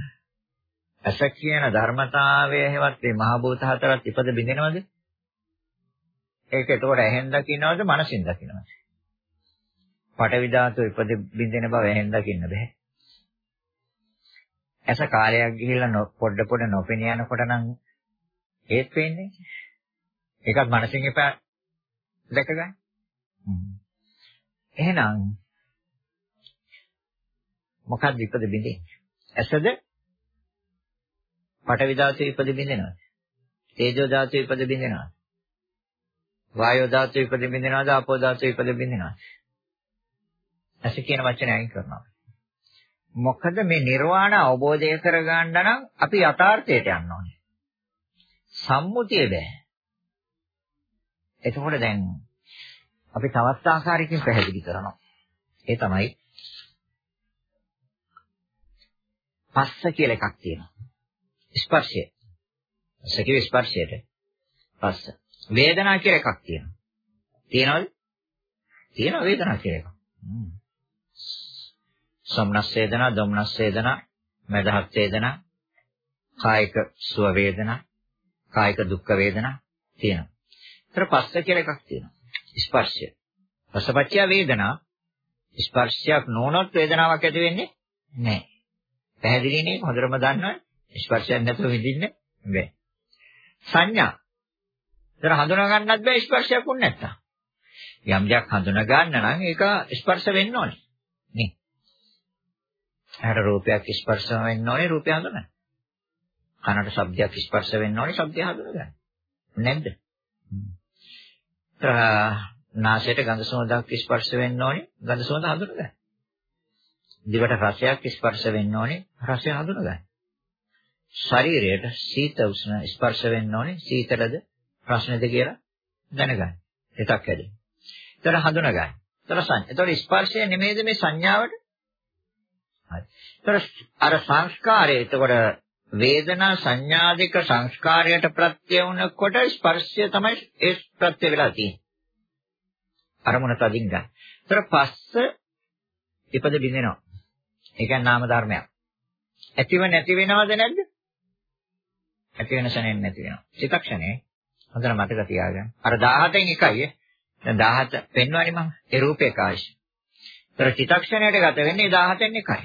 ඇස කියන ධර්මතාවය හැවත් මේ මහ භූත හතරත් ඉපද බින්දිනවද? ඒක එතකොට ඇහෙන් දකින්නවද මනසින් දකින්නවද? පටවි ධාතුව ඉපද බින්දෙන බව ඇහෙන් දකින්න බෑ. ඇස කාලයක් ගිහිල්ලා පොඩ පොඩ නොපෙනිය යනකොට නම් ඒත් පේන්නේ. ඒකත් මනසින් එපා දැක ගන්න. එහෙනම් මොකක්ද ඉපද බින්දෙන්නේ? ඇසද පටවි ධාතුව ඉපද බින්දෙනවද? තේජෝ ධාතුව ඉපද බින්දෙනවද? වායෝ ධාතුව ඉපද බින්දිනවද ආපෝ ධාතුව ඉපද බින්දිනවද? ඇස කියන වචනේ අයින් කරනවා. මොකද මේ නිර්වාණ අවබෝධය කරගන්න නම් අපි යථාර්ථයට යන්න ඕනේ. සම්මුතිය බෑ. එතකොට දැන් අපි තවත් ආකාරයකින් පැහැදිලි කරනවා. ඒ තමයි පස්ස කියලා එකක් තියෙනවා. ස්පර්ශය. සකිය ස්පර්ශයට. පස්ස. වේදනා කියලා එකක් තියෙනවා. තියෙනවද? තියෙනවා වේදනා කියලා එකක්. සොම්නස් වේදනා, දොම්නස් වේදනා, මදහත් වේදනා, කායික සුව වේදනා, කායික දුක්ඛ වේදනා තියෙනවා. ඒතර පස්ස කියලා එකක් තියෙනවා. ස්පර්ශය. රසපච්චය වේදනා, ස්පර්ශයක් නොවනොත් වේදනාවක් ඇති වෙන්නේ නැහැ. පැහැදිලි නේ හොඳටම දන්නවනේ. ස්පර්ශයක් නැතුව විඳින්න බැහැ. සංඥා. ඒතර හඳුනා ගන්නත් බෑ ස්පර්ශයක් වුණ නැත්තම්. යම් දෙයක් හඳුනා ගන්න නම් ඒක ස්පර්ශ වෙන්න ඕනේ. නේ. අර රූපයක් ස්පර්ශ වෙන්න ඕනේ රූපය හඳුනන. කනට ශබ්දයක් ස්පර්ශ වෙන්න ඕනේ ශබ්දය හඳුනගන්න. නැද්ද? නාසයට ගඳ සුවඳක් ස්පර්ශ වෙන්න ඕනේ ගඳ සුවඳ හඳුනගන්න. දිවට රසයක් ස්පර්ශ වෙන්න ඕනේ රසය හඳුනගන්න. ශරීරයට සීත උෂ්ණ ස්පර්ශ වෙන්න ඕනේ සීතලද ප්‍රශ්නද කියලා දැනගන්න. හිතක් ඇදී. ඒතර හඳුනගන්න. ඒතර සං. ඒතර ස්පර්ශය නෙමෙයිද මේ සංඥාවට? හරි. ඒතර අර සංස්කාරය එතකොට වේදනා සංඥාදික සංස්කාරයට ප්‍රත්‍ය වුණකොට ස්පර්ශය තමයි ඒ ප්‍රත්‍ය වෙලා තියෙන්නේ. අරමුණ තදින් ගන්න. ඒතර පස්ස ඉපද බින්දෙනවා. ඒ කියන්නේ නාම ධර්මයක්. ඇතිව නැති වෙනවද නැද්ද? ඇති වෙන ශරණෙන් නැති වෙනවා. චිත්තක්ෂණේ හොඳට මතක තියාගන්න. අර 17න් එකයි දැන් 17 පෙන්වන්නේ මම. ඒ රූපේ කාශ. ඒතර චිත්තක්ෂණයට ගත වෙන්නේ 17න් එකයි.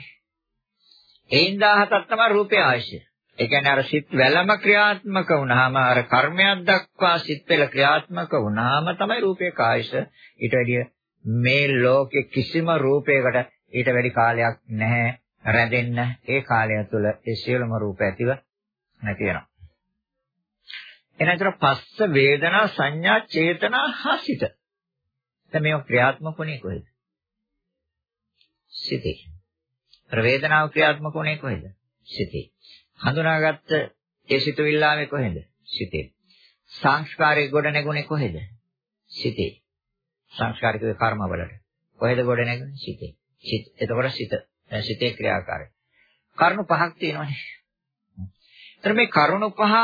එයින් 17ක් තමයි රූපේ ආශය. ඒ කියන්නේ අර සිත් වැළම ක්‍රියාත්මක වුණාම අර කර්මයක් දක්වා සිත් වල ක්‍රියාත්මක වුණාම තමයි රූපේ කායස ඊට වැඩිය මේ ලෝකේ කිසිම රූපයකට ඊට වැඩි කාලයක් නැහැ රැඳෙන්න. ඒ කාලය තුළ ඒ සියලුම රූප ඇතිව නැති වෙනවා. එනතර පස්ස වේදනා සංඥා චේතනා හසිත. දැන් මේව ක්‍රියාත්මක වුණේ කොහෙද? සිතේ. ප්‍රවේදනාව ක්‍රියාත්මක වුණේ කොහෙද? සිතේ. හඳුනාගත්ත ඒ සිතුවිල්ලාවේ කොහෙද? සිතේ. සංස්කාරයේ ගොඩ නැගුණේ කොහෙද? සිතේ. සංස්කාරිකේ කර්ම වලට. කොහෙද ගොඩ නැගුණේ? සිතේ. සිත. එතකොට සිත. දැන් සිතේ ක්‍රියාකාරය. කරුණු පහක් තියෙනවානේ. එතන මේ කරුණු පහ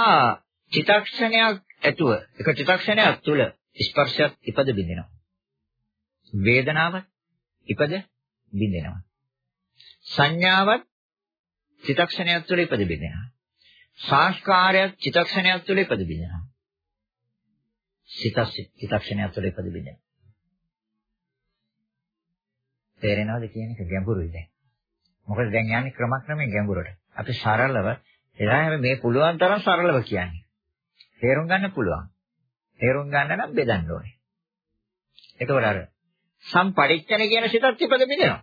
චිතක්ෂණයක් ඇතුව එක චිතක්ෂණයක් තුල ස්පර්ශයක් ඉපද බින්දිනවා. වේදනාවක් ඉපද බින්දිනවා. සංඥාවක් චිතක්ෂණයක් තුළ ඉපද බිඳෙනවා. සංස්කාරයක් චිතක්ෂණයක් තුළ ඉපද බිඳෙනවා. සිත චිතක්ෂණයක් තුළ ඉපද බිඳෙනවා. තේරෙනවද කියන එක ගැඹුරුයි දැන්. මොකද දැන් යන්නේ ක්‍රමක්‍රමයෙන් ගැඹුරට. අපි සරලව එලා මේ පුළුවන් තරම් සරලව කියන්නේ. තේරුම් ගන්න පුළුවන්. තේරුම් ගන්න නම් බෙදන්න ඕනේ. එතකොට අර සම්පරිච්ඡන කියන සිතත් ඉපද බිඳෙනවා.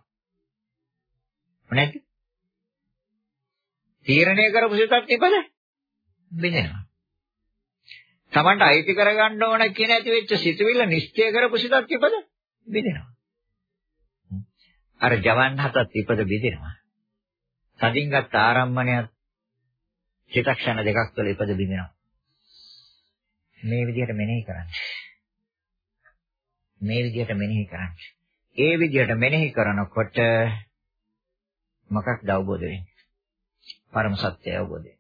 නැද්ද? තීරණය කරපු සිතක් ඉපද බිඳෙනවා. Tamanට අයිති කරගන්න ඕන කියන ඇති වෙච්ච සිතුවිල්ල නිශ්චය කරපු සිතක් ඉපද බිඳෙනවා. අර ජවන් හතත් ඉපද බිඳෙනවා. තදින් ගත්ත ආරම්මණය චිතක්ෂණ දෙකක් තුළ ඉපද බිඳෙනවා. මේ විදිහට මෙනෙහි කරන්න. මේ විදිහට මෙනෙහි කරන්න. ඒ විදිහට මෙනෙහි කරනකොට මොකක්ද අවබෝධ වෙන්නේ? පරම සත්‍ය අවබෝධය.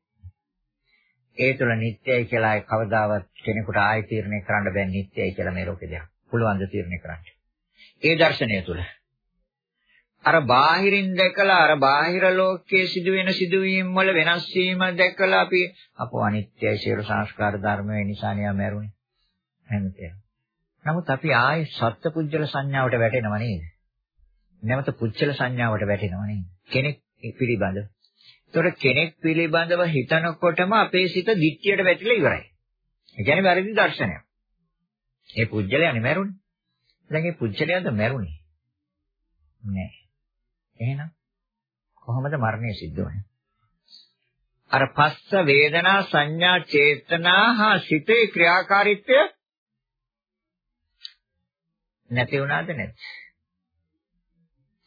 ඒ තුළ නිත්‍යයි කියලා කවදාවත් කෙනෙකුට ආයෙ තීරණය කරන්න බෑ නිත්‍යයි කියලා මේ ලෝකේ දෙයක්. පුළුවන් ද තීරණය කරන්න. ඒ දර්ශනය තුළ අර බාහිරින් දැකලා අර බාහිර ලෝකයේ සිදුවෙන සිදුවීම් වල වෙනස් වීම දැකලා අපි අපෝ අනිත්‍යයි සියලු සංස්කාර ධර්ම වේ නිසා නියම මරුනේ. එහෙනම් නමුත් අපි ආයේ සත්පුජ්‍යල සංඥාවට වැටෙනව නේද? නැවත පුජ්‍යල සංඥාවට වැටෙනව නේද? කෙනෙක් පිළිබඳ ඒතර කෙනෙක් පිළිබඳව හිතනකොටම අපේ සිත දික්කියට වැටිලා ඉවරයි. ඒ කියන්නේ වැරදි දර්ශනයක්. ඒ පුජ්‍යලයනේ මැරුණේ. දැන් ඒ පුජ්‍යලයන්ද මැරුණේ. නෑ. එහෙනම් කොහොමද මරණය සිද්ධ වෙන්නේ? අර පස්ස වේදනා සංඥා චේතනා හා සිතේ ක්‍රියාකාරීත්වය නැති වුණාද නැද්ද?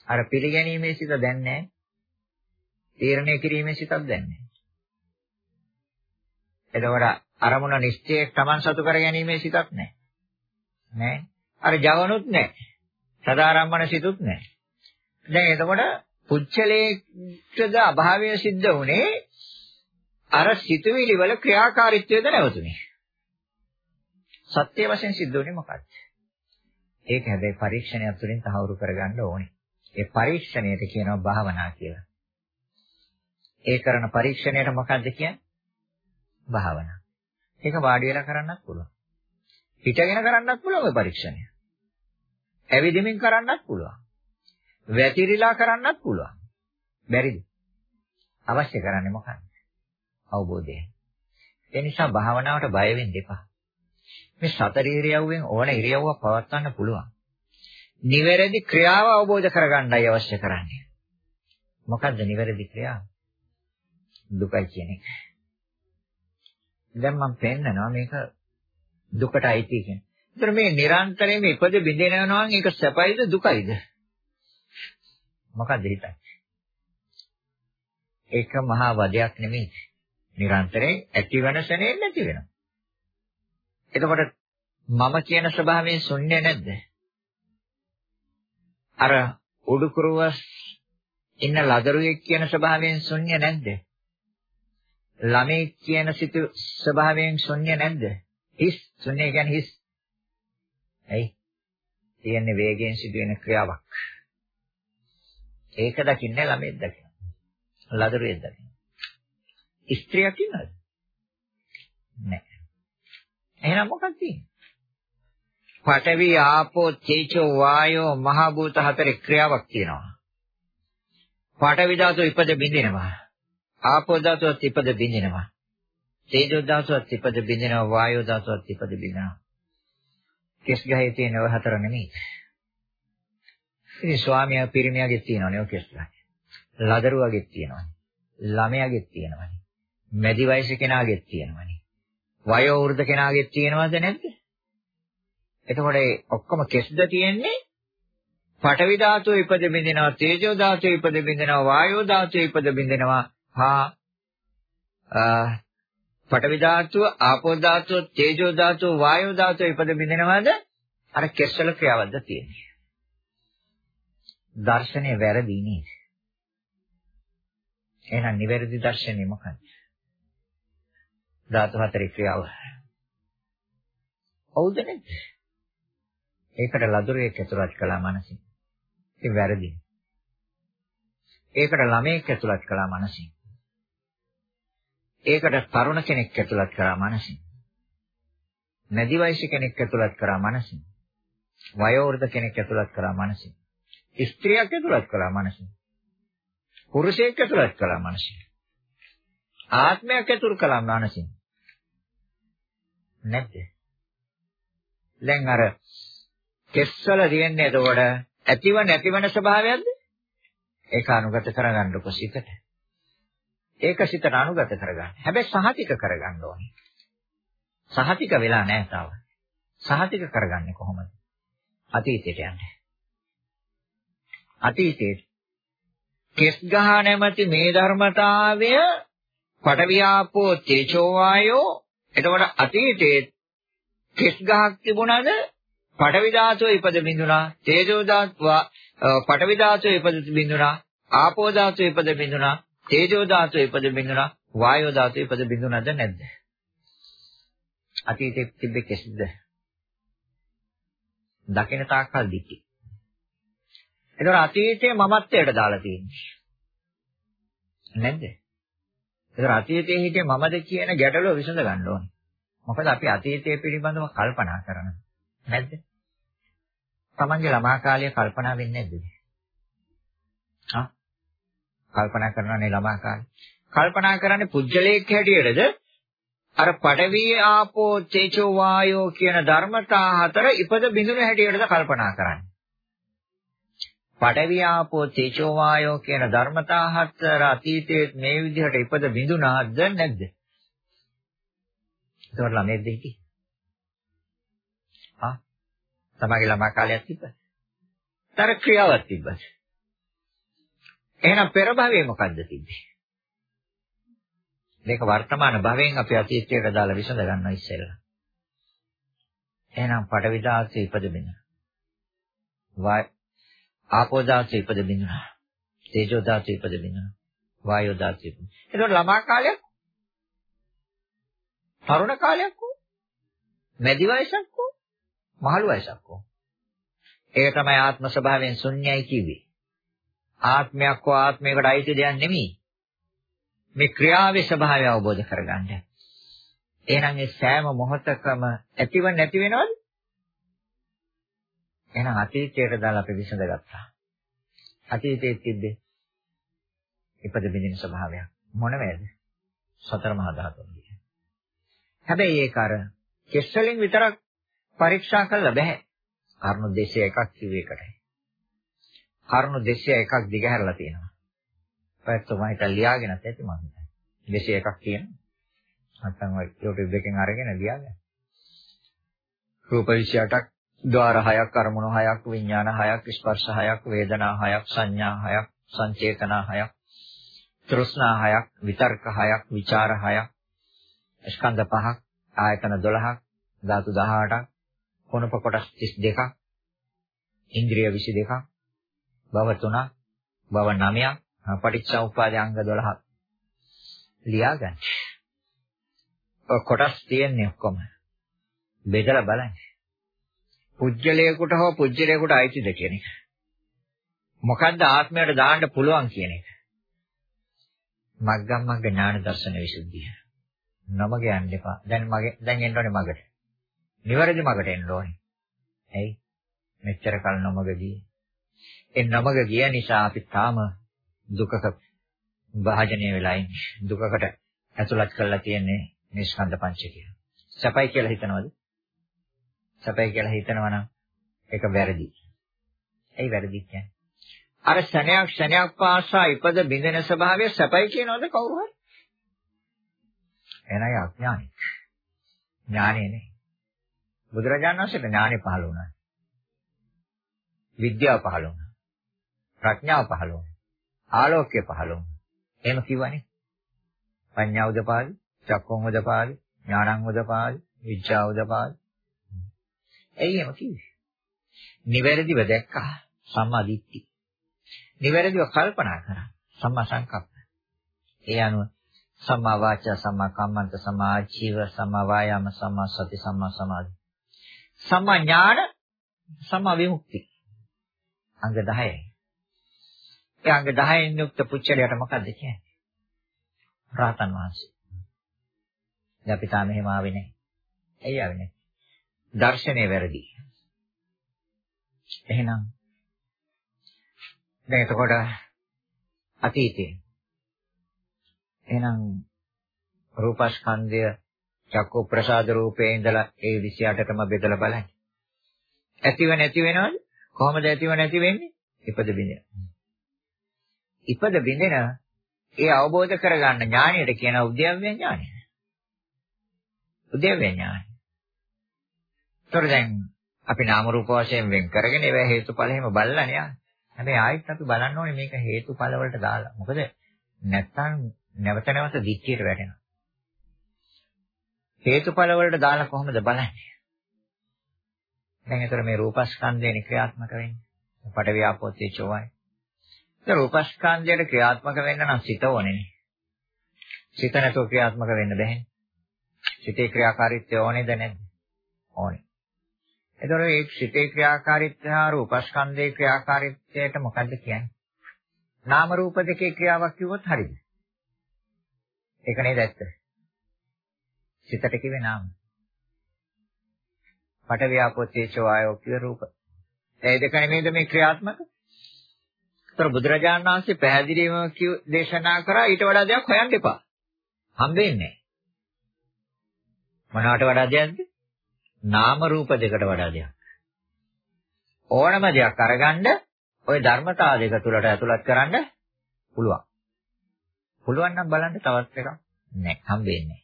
අර පිළිගැනීමේ සිත දැන් නැහැ. තීරණය කිරීමේ සිතක් දැන්නේ. එතකොට අරමුණ නිශ්චයයක් Taman සතු කර ගැනීමේ සිතක් නැහැ. නෑ. අර ජවනුත් නැහැ. සදාරම්මන සිතුත් නැහැ. දැන් එතකොට පුච්චලේකද අභාවය සිද්ධ වුණේ අර සිතුවිලි වල ක්‍රියාකාරීත්වයද නැවතුනේ. සත්‍ය වශයෙන් සිද්ධ වුණේ මොකක්ද? ඒක හැබැයි පරීක්ෂණයක් තුළින් තහවුරු කරගන්න ඕනේ. ඒ පරීක්ෂණයට කියනවා භාවනා කියලා. ඒ කරන පරීක්ෂණයට මොකක්ද කියන්නේ? භාවනා. ඒක වාඩි වෙලා කරන්නත් පුළුවන්. හිටගෙන කරන්නත් පුළුවන් ওই පරීක්ෂණය. ඇවිදින්මින් කරන්නත් පුළුවන්. වැතිරිලා කරන්නත් පුළුවන්. බැරිද? අවශ්‍ය කරන්නේ මොකක්ද? අවබෝධය. ඒ නිසා භාවනාවට බය වෙන්න එපා. මේ සතර ඉරියව්වෙන් ඕන ඉරියව්වක් පවත්වන්න පුළුවන්. නිවැරදි ක්‍රියාව අවබෝධ කරගන්නයි අවශ්‍ය කරන්නේ. මොකද්ද නිවැරදි ක්‍රියාව? දුකයි කියන එක. දැන් මම පෙන්නනවා මේක දුකට අයිති කියන්නේ. ඒතර මේ නිරන්තරයෙන්ම ඉපද බිඳිනවා නම් ඒක සැපයිද දුකයිද? මොකක්ද හිතන්නේ? ඒක මහා වදයක් නෙමෙයි. නිරන්තරයෙන් ඇති වෙන ශනේ නැති වෙනවා. එතකොට මම කියන ස්වභාවයෙන් ශුන්‍ය නැද්ද? අර උඩුකුරුව ඉන්න ලදරුවෙක් කියන ස්වභාවයෙන් ශුන්‍ය නැද්ද? ළමෙක් කියන සිත ස්වභාවයෙන් ශුන්‍ය නැද්ද? හිස් ශුන්‍ය කියන්නේ හිස්. ඇයි? තියෙන්නේ වේගයෙන් සිදුවෙන ක්‍රියාවක්. ඒක දකින්නේ ළමෙක් දකින්න. ලදරුවෙක් දකින්න. ස්ත්‍රියක් ඉන්නවද? නැහැ. එහෙනම් මොකක්ද තියෙන්නේ? පඨවි ආපෝ තේජෝ වායෝ මහ භූත හතරේ ක්‍රියාවක් තියෙනවා. පඨවි ධාතුව ඉපද බින්දිනවා. ආපෝ ධාතුවත් ඉපද බින්දිනවා. තේජෝ ධාතුවත් ඉපද බින්දිනවා. වායෝ ධාතුවත් ඉපද බින්දිනවා. කෙස් ගහේ තියෙන ඔය හතර නෙමෙයි. ඉතින් ස්වාමියා පිරිමියාගේ තියෙනවනේ ඔය කෙස් ගහ. ලදරුවාගේ තියෙනවනේ. ළමයාගේ තියෙනවනේ. මැදි වයස කෙනාගේ තියෙනවනේ. වයෝ වෘද්ධ කෙනාගේ තියෙනවද නැද්ද? එතකොට ඔක්කොම කෙස්ද තියෙන්නේ පඨවි ධාතුව ඉපද බින්දිනවා තේජෝ ධාතුව ඉපද බින්දිනවා වායෝ ධාතුව ඉපද බින්දිනවා හා පඨවි ධාතුව ආපෝ ධාතුව තේජෝ ධාතුව වායෝ ධාතුව ඉපද බින්දිනවද අර කෙස්වල ක්‍රියාවක්ද තියෙන්නේ දර්ශනය වැරදි නේද එහෙනම් නිවැරදි දර්ශනය මොකක්ද ධාතු හතරේ ක්‍රියාව හවුද නැද්ද ඒකට ලදරුවෙක් ඇතුළත් කළා මනසින්. ඒක වැරදි. ඒකට ළමයෙක් ඇතුළත් කළා මනසින්. ඒකට තරුණ කෙනෙක් ඇතුළත් කරා මනසින්. නැදි වයස කෙනෙක් ඇතුළත් කරා මනසින්. වයෝවෘද්ධ කෙනෙක් ඇතුළත් කරා මනසින්. ස්ත්‍රියක් ඇතුළත් කළා මනසින්. පුරුෂයෙක් ඇතුළත් කළා මනසින්. ආත්මයක් ඇතුළත් කළා මනසින්. නැද්ද? දැන් අර කෙස්වල තියෙන්නේ එතකොට ඇතිව නැතිවන ස්වභාවයක්ද? ඒක අනුගත කරගන්නකො සිතට. ඒක සිතට අනුගත කරගන්න. හැබැයි සහතික කරගන්න ඕනේ. සහතික වෙලා නැහැ තාම. සහතික කරගන්නේ කොහොමද? අතීතයට යන්නේ. අතීතයේ කෙස් ගහ නැමැති මේ ධර්මතාවය පටවියාපෝ තේජෝ වායෝ එතකොට අතීතයේ කෙස් ගහක් තිබුණාද පඨවි ධාතුව ඉපද බිඳුනා තේජෝ ධාතුව පඨවි ධාතුව ඉපද බිඳුනා ආපෝ ධාතුව ඉපද බිඳුනා තේජෝ ධාතුව ඉපද බිඳුනා වායෝ ධාතුව ඉපද බිඳුනාද නැද්ද අතීතයේ තිබෙ කෙසේද දකින තාක්කල් දිටි එතකොට අතීතයේ මමත්වයට දාලා තියෙන්නේ නැද්ද එතකොට අතීතයේ හිටියේ මමද කියන ගැටලුව විසඳ ගන්න ඕනේ මොකද අපි අතීතයේ පිළිබඳව කල්පනා කරනවා නැද්ද? තමන්ගේ ළමා කාලය කල්පනා වෙන්නේ නැද්ද? හා? කල්පනා කරනනේ ළමා කාලේ. කල්පනා කරන්නේ පුජ්‍යලේඛ හැටියටද? අර පඩවි ආපෝ තේජෝ වායෝ කියන ධර්මතා හතර ඉපද බිඳුන හැටියටද කල්පනා කරන්නේ. පඩවි ආපෝ තේජෝ වායෝ කියන ධර්මතා හතර අතීතයේ මේ විදිහට ඉපද බිඳුනාද නැද්ද? ඒතකොට ළමෙක්ද හිටියේ? තමගේ ළමා කාලයක් තිබ්බද? තර ක්‍රියාවක් තිබ්බද? එහෙනම් පෙර භවයේ මොකද්ද තිබ්බේ? මේක වර්තමාන භවයෙන් අපි අතීතයට දාලා විසඳ ගන්නවා ඉස්සෙල්ලා. එහෙනම් පඩවි දාසෙ ඉපදෙන්න. වාය ආපෝ දාසෙ ඉපදෙන්න. තේජෝ දාසෙ ඉපදෙන්න. වායෝ දාසෙ ඉපදෙන්න. එතකොට ළමා කාලයක් තරුණ කාලයක් හෝ මැදි වයසක් හෝ මහලු වයසක් හෝ. ඒක තමයි ආත්ම ස්වභාවයෙන් ශුන්‍යයි කිව්වේ. ආත්මයක් හෝ ආත්මයකට අයිති දෙයක් නෙමෙයි. මේ ක්‍රියාවේ ස්වභාවය අවබෝධ කරගන්න. එහෙනම් ඒ සෑම මොහොතකම ඇතිව නැති වෙනවද? එහෙනම් අතීතයට දාලා අපි විසඳගත්තා. අතීතයේ තිබ්බේ ඉපද බින්දින ස්වභාවයක්. මොන වේද? සතර මහා ධාතුන්ගේ. හැබැයි ඒක අර කෙස් වලින් විතරක් පරීක්ෂා කළා බෑ. කරුණු 201ක් කිව්ව එකටයි. කරුණු 201ක් දිගහැරලා තියෙනවා. පැත්තම එක ලියාගෙනත් ඇති මම හිතන්නේ. 201ක් තියෙනවා. නැත්නම් ඔය YouTube එකෙන් අරගෙන ලියාගෙන. රූප 28ක්, ద్వාර 6ක්, අරමුණු 6ක්, විඥාන 6ක්, ස්පර්ශ 6ක්, වේදනා 6ක්, සංඥා 6ක්, සංචේතනා 6ක්, තෘෂ්ණා 6ක්, විතර්ක 6ක්, ਵਿਚාර 6ක්, ස්කන්ධ 5ක්, ආයතන 12ක්, ධාතු 18ක්, කොනප කොටස් 32ක්, ඉන්ද්‍රිය 22ක්, භව 3ක්, භව 9ක්, පටිච්චසමුප්පාද අංග 12ක්. ලියාගන්න. ඔය කොටස් තියෙන්නේ ඔක්කොම. බෙදලා බලන්න. පුජ්‍යලයකට හෝ පුජ්‍යලයකට අයිතිද කියන එක. මොකද්ද ආත්මයට දාන්න පුළුවන් කියන එක. මග්ගම් මග්ග ඥාන දර්ශන විසුද්ධිය. නමග යන්න එපා. දැන් මගේ දැන් එන්න ඕනේ මගට. නිවැරදි මගට එන්න ඕනේ. ඇයි? මෙච්චර කල් නමග ගියේ. ඒ නමග ගිය නිසා අපි තාම දුකක භාජනය වෙලා ඉන්නේ. දුකකට ඇතුළත් කරලා තියෙන්නේ මේ ස්කන්ධ පංචකය. සැපයි කියලා හිතනවද? සැපයි කියලා හිතනවා නම් ඒක වැරදි. ඇයි වැරදි කියන්නේ? අර ශණයක් ශණයක් පාසා ඉපද බිඳෙන ස්වභාවය සැපයි කියනවද කවුරු හරි? එනයි අඥානෙක්. ඥානෙ නේ. බුදුරජාණන් වහන්සේට ඥානෙ පහළ වුණා. විද්‍යාව පහළ වුණා. ප්‍රඥාව පහළ වුණා. ආලෝකය පහළ වුණා. එහෙම කිව්වනේ. පඤ්ඤා උදපාදි, චක්කම් උදපාදි, ඥානං උදපාදි, විචා උදපාදි. එයි එහෙම කිව්වේ. නිවැරදිව දැක්කා සම්මා දිට්ඨි. නිවැරදිව කල්පනා කරා සම්මා සංකප්ප. ඒ අනුව සම්මා වාචා සම්මා කම්මන්ත සම්මා ආජීව සම්මා වායාම සම්මා සති සම්මා සමාධි. සම්මා ඥාන සම්මා විමුක්ති. අංග 10යි. ඒ අංග 10න් යුක්ත පුච්චලයට මොකද්ද කියන්නේ? රාතන් වහන්සේ. දැන් අපි තාම එහෙම ආවේ නැහැ. ඇයි ආවේ නැහැ? දර්ශනේ වැරදි. එහෙනම් දැන් එතකොට අතීතේ එහෙනම් රූපස්කන්ධය චක්කු ප්‍රසාද රූපේ ඉඳලා ඒ 28ටම බෙදලා බලන්න. ඇතිව නැති වෙනවද? කොහොමද ඇතිව නැති වෙන්නේ? ඉපද බිඳින. ඉපද බිඳින ඒ අවබෝධ කරගන්න ඥාණයට කියන උද්‍යව්‍ය ඥානය. උද්‍යව්‍ය ඥානය. ඒතර දැන් අපි නාම රූප වශයෙන් වෙන් කරගෙන ඒවා හේතුඵල එහෙම බලලා නේ. හැබැයි ආයෙත් අපි බලන්න ඕනේ මේක හේතුඵල වලට දාලා. මොකද නැත්තම් නැවත නැවත දික්කියට වැටෙනවා. හේතුඵල වලට දාලා කොහොමද බලන්නේ? දැන් ඒතර මේ රූපස්කන්ධේ ක්‍රියාත්මක වෙන්නේ. පඩ ව්‍යාපෝතේ චෝවයි. ඒ රූපස්කන්ධයට ක්‍රියාත්මක වෙන්න නම් සිත ඕනේ නේ. සිත නැතුව ක්‍රියාත්මක වෙන්න බැහැ. සිතේ ක්‍රියාකාරීත්වය ඕනේද නැද්ද? ඕනේ. එතකොට මේ සිතේ ක්‍රියාකාරීත්වය හා රූපස්කන්ධයේ ක්‍රියාකාරීත්වයට මොකද්ද කියන්නේ? නාම රූප දෙකේ ක්‍රියාවක් කිව්වොත් හරියද? ඒක නේද ඇත්ත? සිතට කිව්වේ නාම. පට ව්‍යාපෝතේචෝ ආයෝ කිය රූප. ඒ දෙක නෙමෙයිද මේ ක්‍රියාත්මක? ඒතර බුදුරජාණන් වහන්සේ පැහැදිලිවම කිව් දේශනා කරා ඊට වඩා දෙයක් හොයන්න එපා. හම්බෙන්නේ නැහැ. මොනවට වඩා දෙයක්ද? නාම රූප දෙකට වඩා දෙයක්. ඕනම දෙයක් අරගන්න ওই ධර්මතාව දෙක තුලට ඇතුළත් කරන්න පුළුවන්. පුළුවන් නම් බලන්න තවත් එකක් නැහැ හම්බෙන්නේ.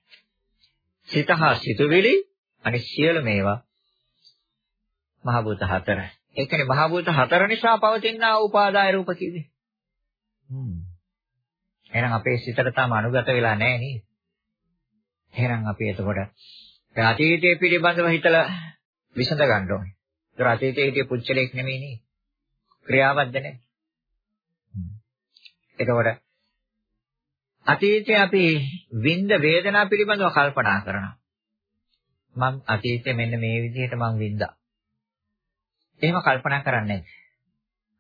සිත හා සිතුවිලි අනිත් සියලු මේවා මහ භූත හතර. ඒ කියන්නේ මහ භූත හතර නිසා පවතින උපාදාය රූප කිව්වේ. හ්ම්. එහෙනම් අපේ සිතට තාම අනුගත වෙලා නැහැ නේද? එහෙනම් අපි එතකොට අතීතයේ පිළිබඳව හිතලා විසඳ ගන්න ඕනේ. ඒතර අතීතයේ හිටිය පුච්චලෙක් නෙමෙයි නේ. ක්‍රියාවක්ද නැහැ. එතකොට අතීතයේ අපි විඳ වේදනා පිළිබඳව කල්පනා කරනවා. මම අතීතයේ මෙන්න මේ විදිහට මම විඳා. එහෙම කල්පනා කරන්නේ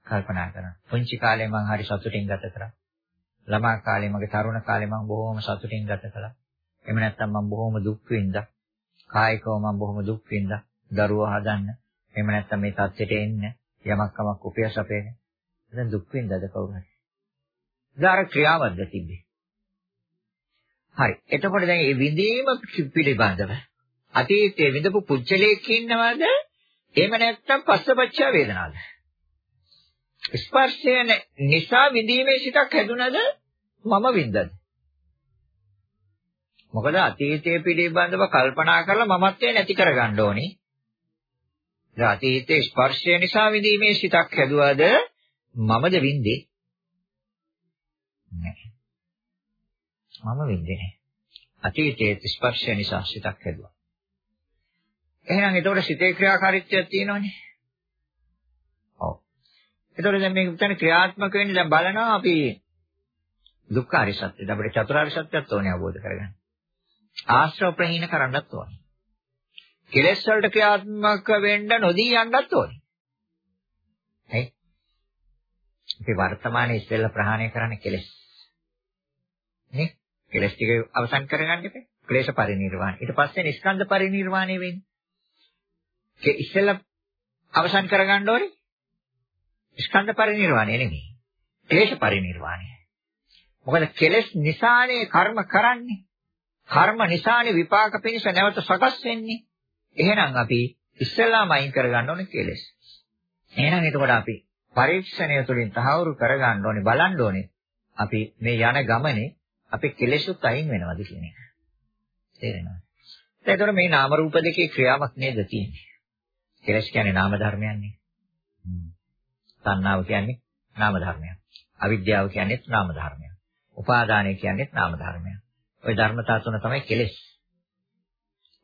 කල්පනා කරනවා. පුංචි කාලේ මම හරි සතුටින් ගත කරා. ළමා කාලේ මගේ තරුණ කාලේ මම බොහොම සතුටින් ගත කළා. එහෙම නැත්නම් මම බොහොම දුක් විඳා. කායිකව මම බොහොම දුක් විඳා. දරුවා හදන්න. එහෙම නැත්නම් මේ තත්ත්වයට එන්න යමක් කමක් උපයසපේන. දැන් දුක් විඳද කවුරු හරි? දාර ක්‍රියාවක්ද තිබ්බේ. හරි. එතකොට දැන් මේ විඳීම පිළිබඳව අතීතයේ විඳපු පුච්චලයක් ඉන්නවද? එහෙම නැත්නම් පස්සපච්ච වේදනාවද? ස්පර්ශය නිසා විඳීමේ සිතක් හැදුනද මම විඳද? මොකද අතීතයේ පිළිබඳව කල්පනා කරලා මමත්වයේ නැති කරගන්න ඕනේ. ඒ අතීතයේ ස්පර්ශය නිසා විඳීමේ සිතක් හැදුවද මමද විඳේ? නැහැ. මම විඳේ නැහැ. අතීතයේ ස්පර්ශය නිසා සිතක් හැදුවා. එහෙනම් ඒතකොට සිතේ ක්‍රියාකාරීත්වයක් තියෙනවනේ. ඔව්. ඒතකොට දැන් මේක උතන ක්‍රියාත්මක වෙන්නේ දැන් බලනවා අපි දුක්ඛාරිය සත්‍යද අපිට චතුරාර්ය සත්‍යයත් ඕනේ අවබෝධ කරගන්න. ආශ්‍රව ප්‍රහීන කරන්නත් ඕනේ. කෙලෙස් වලට ක්‍රියාත්මක වෙන්න නොදී යන්නත් ඕනේ. හරි? අපි වර්තමානයේ ඉස්සෙල්ලා ප්‍රහාණය කරන්න කෙලෙස්. නේ? කෙලෙස් ටික අවසන් කරගන්න ඉපේ. ක්ලේශ පරිණිරවාණ. ඊට පස්සේ නිස්කන්ධ පරිණිරවාණය වෙන්නේ. ඒ ඉස්සෙල්ලා අවසන් කරගන්න ඕනේ. ස්කන්ධ පරිණිරවාණය නෙමෙයි. ක්ලේශ පරිණිරවාණය. මොකද කෙලෙස් නිසානේ කර්ම කරන්නේ. කර්ම නිසානේ විපාක පිණිස නැවත සකස් වෙන්නේ. එහෙනම් අපි ඉස්සෙල්ලාම අයින් කරගන්න ඕනේ කෙලෙස්. එහෙනම් එතකොට අපි පරීක්ෂණය තුළින් තහවුරු කරගන්න ඕනේ බලන්න ඕනේ. අපි මේ යන ගමනේ අපේ කෙලෙසුත් අයින් වෙනවද කියන එක. තේරෙනවද? එතකොට මේ නාම රූප දෙකේ ක්‍රියාවක් නේද තියෙන්නේ. කෙලෙස් කියන්නේ නාම ධර්මයන්නේ. තණ්හාව කියන්නේ නාම ධර්මයක්. අවිද්‍යාව කියන්නේ නාම ධර්මයක්. උපාදානය කියන්නේ නාම ධර්මයක්. ওই ධර්මතා තුන තමයි කෙලෙස්.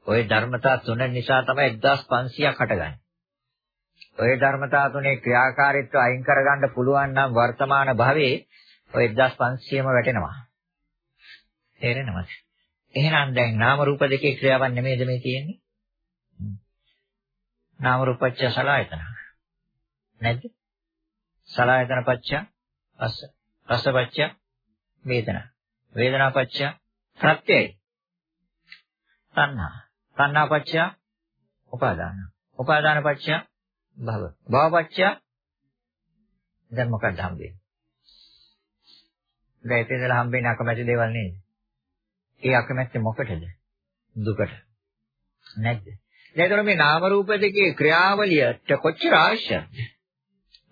ওই ධර්මතා තුන නිසා තමයි 1500ක් හටගන්නේ. ওই ධර්මතා තුනේ ක්‍රියාකාරීත්වය අයින් කරගන්න පුළුවන් නම් වර්තමාන භවයේ ওই 1500ම වැටෙනවා. තේරෙනවද? එහෙනම් දැන් නාම රූප දෙකේ ක්‍රියාවක් නෙමෙයිද මේ තියෙන්නේ? නාම රූපච්ච සලආයතන. නැද්ද? සලආයතන පච්ච පස්ස. පස්ස පච්ච වේදනා. වේදනා පච්ච ප්‍රත්‍යයයි. තණ්හා. තණ්හා පච්ච උපාදාන. උපාදාන පච්ච භව. භව පච්ච දැන් මොකක්ද හම්බෙන්නේ? දැන් එතනදලා හම්බෙන්නේ අකමැති දේවල් නේද? ඒ අකමැත්ත මොකටද? දුකට. නැද්ද? දැන් ඒතර මේ නාම රූප දෙකේ ක්‍රියාවලියට කොච්චර අවශ්‍යද?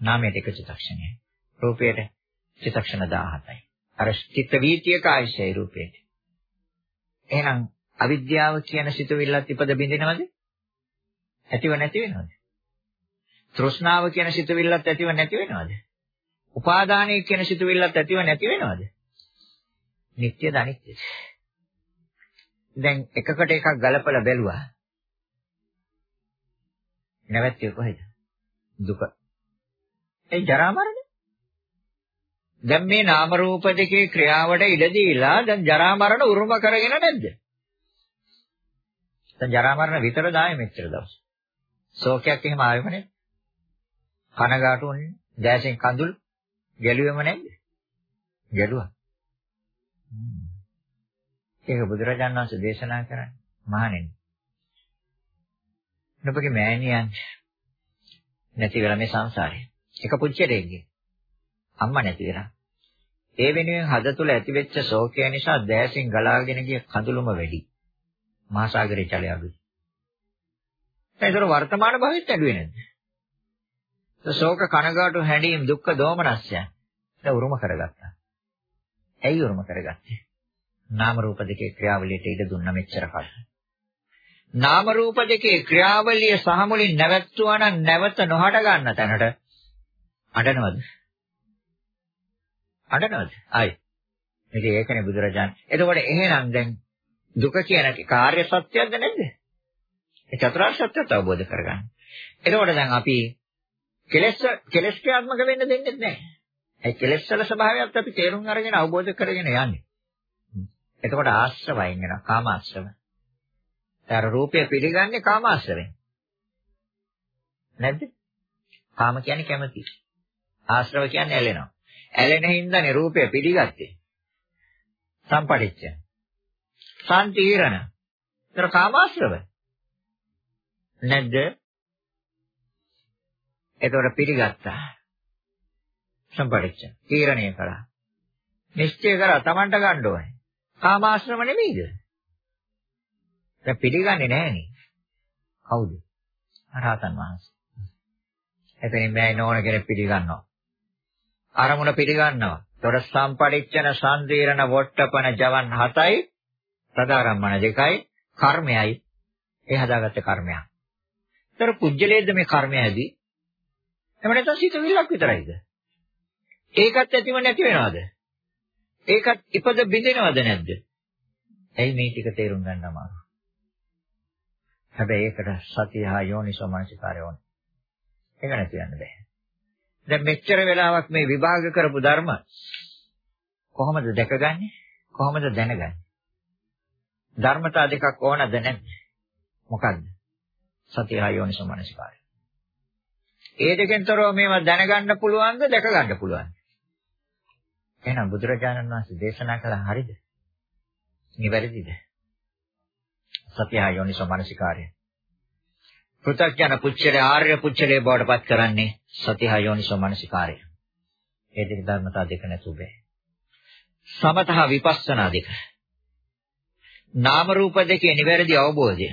නාමයට එක චිත්තක්ෂණයයි. රූපයට චිත්තක්ෂණ 17යි. අර චිත්ත වීතියක ආයශය රූපයට. එහෙනම් අවිද්‍යාව කියන සිතුවිල්ලත් ඉපද බින්දිනවද? ඇතිව නැති වෙනවද? තෘෂ්ණාව කියන සිතුවිල්ලත් ඇතිව නැති වෙනවද? උපාදානය කියන සිතුවිල්ලත් ඇතිව නැති වෙනවද? නිට්ටයද අනිත්‍යද? දැන් එකකට එකක් ගලපලා බැලුවා. නැවැත්තිය කොහෙද? දුක. ඒ ජරා මරණ. දැන් මේ නාම රූප දෙකේ ක්‍රියාවට ඉඩ දීලා දැන් ජරා මරණ උරුම කරගෙන නැද්ද? දැන් ජරා මරණ විතර දායි මෙච්චර දවස්. ශෝකයක් එහෙම ආවෙම නේද? කනගාටු වුණේ, දැසෙන් කඳුළු ගැලුවෙම නැද්ද? ගැලුවා. ඒක බුදුරජාණන් වහන්සේ දේශනා කරන්නේ මහණෙනි. නුඹගේ මෑණියන් නැති වෙලා මේ සංසාරේ. එක පුච්චරෙක්ගේ අම්මා නැති වෙලා. ඒ වෙනුවෙන් හද තුල ඇතිවෙච්ච ශෝකය නිසා දැසින් ගලාගෙන ගිය කඳුළුම වැඩි. මහා සාගරේ ජලය අඩුයි. ඒතර වර්තමාන භවෙත් ඇඩුවේ නැද්ද? ශෝක කනගාටු හැඬීම් දුක්ඛ දෝමනස්ය. ඒක උරුම කරගත්තා. ඇයි උරුම කරගත්තේ? නාම රූප දෙකේ ක්‍රියාවලියට ඉඩ දුන්න මෙච්චර කල්. නාම රූප දෙකේ ක්‍රියාවලිය සහ මුලින් නැවැත්තුවා නම් නැවත නොහට ගන්න තැනට අඬනවද? අඬනවද? ආයි. ඉතින් ඒකනේ බුදුරජාන්. එතකොට එහෙනම් දැන් දුක කියන කාර්ය සත්‍යයක්ද නැද්ද? ඒ චතුරාර්ය සත්‍යයත් අවබෝධ කරගන්න. එතකොට දැන් අපි කෙලෙස් කෙලෙස් ක්‍රියාත්මක වෙන්න දෙන්නේ නැහැ. ඒ කෙලෙස් වල ස්වභාවයත් අපි තේරුම් අරගෙන අවබෝධ කරගෙන යන්නේ. එතකොට ආශ්‍රවයින් වෙනවා කාම ආශ්‍රව. අර රූපය පිළිගන්නේ කාම ආශ්‍රවෙන්. නැද්ද? කාම කියන්නේ කැමැති. ආශ්‍රව කියන්නේ ඇලෙනවා. ඇලෙන හින්දානේ රූපය පිළිගත්තේ. සම්පටිච්ච. සම්තිරණ. ඒතර කාමාශ්‍රව. නැද්ද? එතකොට පිළිගත්තා. සම්පරිච්ඡ. තීරණය කළා. නිශ්චය කරා Tamanට ගන්න ඕනේ. කාමාශ්‍රම නෙමෙයිද? දැන් පිළිගන්නේ නැහනේ. කවුද? රහතන් වහන්සේ. එතනින් මේ නෝන කෙනෙක් පිළිගන්නවා. අරමුණ පිළිගන්නවා. තොර සම්පරිච්ඡන සම්දීරණ වොට්ටපන ජවන් 7යි ප්‍රදාරම්මන 2යි කර්මයයි ඒ හදාගත්ත කර්මයක්. ඒතර පුජ්‍යලේද මේ කර්මය ඇදී එහෙම නැත්නම් සිතවිල්ලක් විතරයිද? ඒකත් ඇතිව නැති වෙනවද? ඒකත් ඉපද බිඳිනවද නැද්ද? ඇයි මේ ටික තේරුම් ගන්න අමාරු? හැබැයි ඒකට සතිය හා යෝනිසෝ මනසිකාරය ඕනේ. ඒක නැති වෙන්න බෑ. දැන් මෙච්චර වෙලාවක් මේ විභාග කරපු ධර්ම කොහොමද දැකගන්නේ? කොහොමද දැනගන්නේ? ධර්මතා දෙකක් ඕනද නැද්ද? මොකද්ද? සතිය හා යෝනිසෝ මනසිකාරය. ඒ දෙකෙන් තොරව මේවා දැනගන්න පුළුවන්ද දැක ගන්න පුළුවන්ද? එහෙනම් බුදුරජාණන් වහන්සේ දේශනා කළා හරිද? නිවැරදිද? සත්‍යය යෝනිසෝ මනසිකාරය. පෘථග්ජන පුච්චලේ ආර්ය පුච්චලේ බවට පත් කරන්නේ සත්‍යය යෝනිසෝ මනසිකාරය. ඒ දෙක ධර්මතා දෙක නැතුව බෑ. සමතහ විපස්සනා දෙක. නාම රූප දෙකේ නිවැරදි අවබෝධය.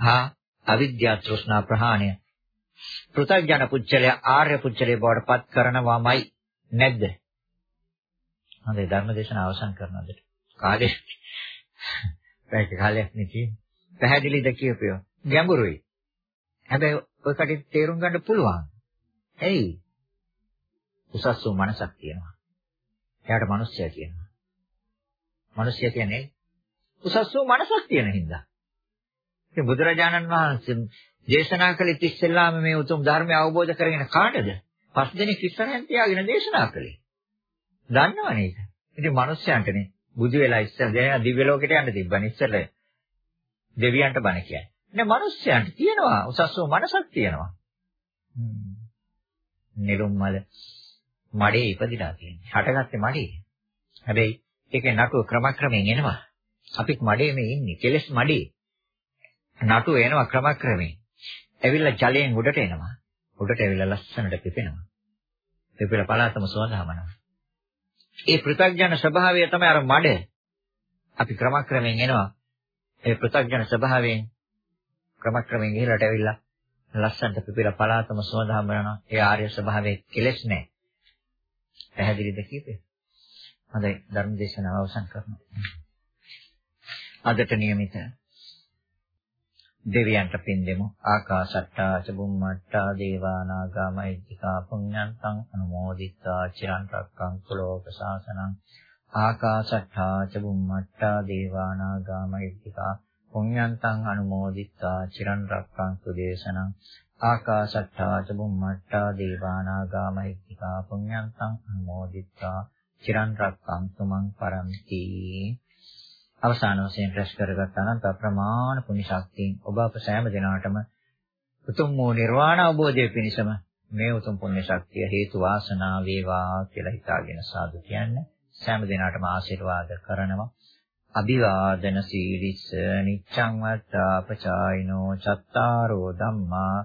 හා අවිද්‍යා තෘෂ්ණා ප්‍රහාණය. පෘථග්ජන පුච්චලේ ආර්ය පුච්චලේ බවට පත් කරනවාමයි නැද්ද? හොඳයි ධර්ම දේශනාව අවසන් කරනවාද? කාලේ පැයක කාලයක් නෙකි. පැහැදිලිද කියපියෝ? ගැඹුරුයි. හැබැයි ඔය කටි තේරුම් ගන්න පුළුවන්. ඇයි? උසස් වූ මනසක් තියෙනවා. එයාට මිනිස්සයා කියනවා. මිනිස්සයා කියන්නේ උසස් වූ මනසක් තියෙන හින්දා. ඉතින් බුදුරජාණන් වහන්සේ දේශනා කළේ ඉස්සෙල්ලාම මේ උතුම් ධර්මය අවබෝධ කරගෙන කාටද? පස් දෙනෙක් ඉස්සරහින් තියාගෙන දේශනා කළේ. දන්නවනේ ඒක. ඉතින් මිනිස්යන්ටනේ බුදු වෙලා ඉස්සර දැන් දිව්‍ය ලෝකෙට යන්න තිබ්බනේ ඉස්සර දෙවියන්ට බණ කියන්නේ. නේ මිනිස්යන්ට තියෙනවා උසස් වූ මනසක් තියෙනවා. නිරුම්මල මඩේ ඉපදිලා තියෙන්නේ. හටගත්තේ මඩේ. හැබැයි ඒකේ නටුව ක්‍රමක්‍රමයෙන් එනවා. අපිත් මඩේ මේ ඉන්නේ. කෙලස් මඩේ. නටුව එනවා ක්‍රමක්‍රමයෙන්. ඇවිල්ලා ජලයෙන් උඩට එනවා. උඩට ඇවිල්ලා ලස්සනට පිපෙනවා. පිපෙලා පලාතම සුවඳහමනවා. ඒ පෘථග්ජන ස්වභාවය තමයි අර මඩ. අපි ක්‍රමක්‍රමයෙන් එනවා. ඒ පෘථග්ජන ස්වභාවයෙන් ක්‍රමක්‍රමයෙන් ඉහළට ඇවිල්ලා ලස්සනට පිපිලා පලාතම සුවඳහම වෙනවා. ඒ ආර්ය ස්වභාවයේ කෙලෙස් නැහැ. පැහැදිලිද කීපේ? හොඳයි ධර්ම දේශනාව අවසන් කරනවා. අදට નિયમિત දෙවියන්ට පින් දෙමු. ආකාශට්ටා චුම්මට්ටා දේවා නාග මහිත්‍තිකා පුඤ්ඤන්තං අනුමෝදිත්වා චිරන් රැක්කං කුලෝක ශාසනං ආකාශට්ටා චුම්මට්ටා දේවා නාග මහිත්‍තිකා පුඤ්ඤන්තං අනුමෝදිත්වා චිරන් රැක්කං සුදේශනං. ආකාශට්ටා චුම්මට්ටා දේවා නාග මහිත්‍තිකා පුඤ්ඤන්තං අනුමෝදිත්වා චිරන් රැක්කං තුමන් පරන්ති. අවසාන වශයෙන් රැස් කරගත් අනන්ත අප්‍රමාණ පුණ්‍ය ශක්තියෙන් ඔබ අප සෑම දිනාටම උතුම් වූ නිර්වාණ අවබෝධය පිණිසම මේ උතුම් පුණ්‍ය ශක්තිය හේතු වාසනා වේවා කියලා හිතාගෙන සාදු කියන්නේ සෑම දිනාටම ආශිර්වාද කරනවා. අභිවාදන සීලිස නිච්ඡං වත්තාපචායිනෝ චත්තාරෝ ධම්මා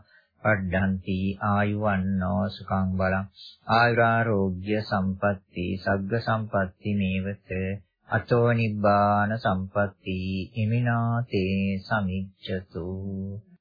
පඩ්ඩಂತಿ ආයුවන්නෝ සුඛං බලං. ආයුරාෝග්‍ය සම්පatti සග්ග සම්පatti මේවත අතෝ නිබ්බාන සම්පatti හිමිනාතේ සමිච්ඡතු